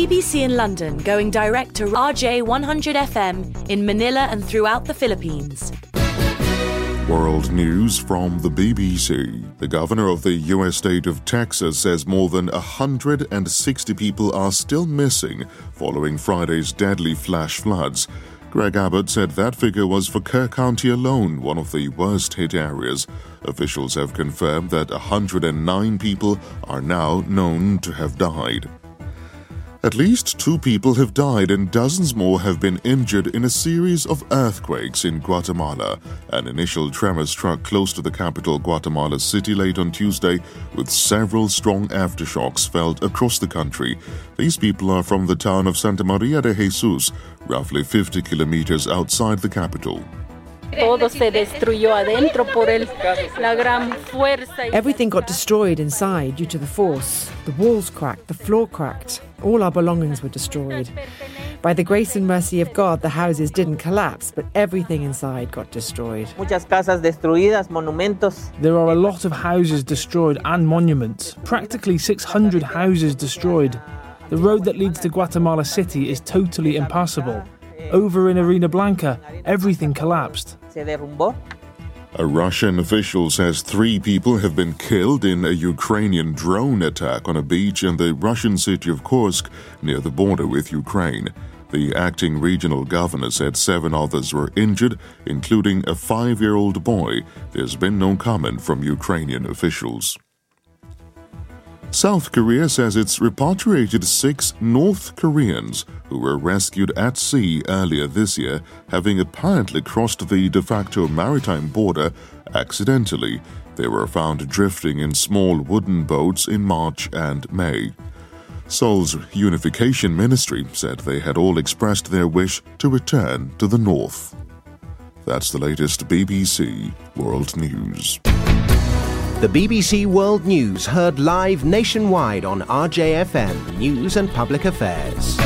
BBC in London going direct to RJ 100 FM in Manila and throughout the Philippines. World news from the BBC. The governor of the U.S. state of Texas says more than 160 people are still missing following Friday's deadly flash floods. Greg Abbott said that figure was for Kerr County alone, one of the worst hit areas. Officials have confirmed that 109 people are now known to have died. At least two people have died and dozens more have been injured in a series of earthquakes in Guatemala. An initial tremor struck close to the capital, Guatemala City, late on Tuesday, with several strong aftershocks felt across the country. These people are from the town of Santa Maria de Jesus, roughly 50 kilometers outside the capital. Todo se destruyó adentro por el, la gran fuerza. y- Everything got destroyed inside due to the force. The walls cracked, the floor cracked. All our belongings were destroyed. By the grace and mercy of God, the houses didn't collapse, but everything inside got destroyed. Muchas casas destruidas, monumentos. There are a lot of houses destroyed and monuments, practically 600 houses destroyed. The road that leads to Guatemala City is totally impassable. Over in Arena Blanca, everything collapsed. Se derrumbó. A Russian official says three people have been killed in a Ukrainian drone attack on a beach in the Russian city of Kursk near the border with Ukraine. The acting regional governor said seven others were injured, including a five year old boy. There's been no comment from Ukrainian officials. South Korea says it's repatriated six North Koreans who were rescued at sea earlier this year, having apparently crossed the de facto maritime border accidentally. They were found drifting in small wooden boats in March and May. Seoul's unification ministry said they had all expressed their wish to return to the North. That's the latest BBC World News. The BBC World News heard live nationwide on RJFM News and Public Affairs.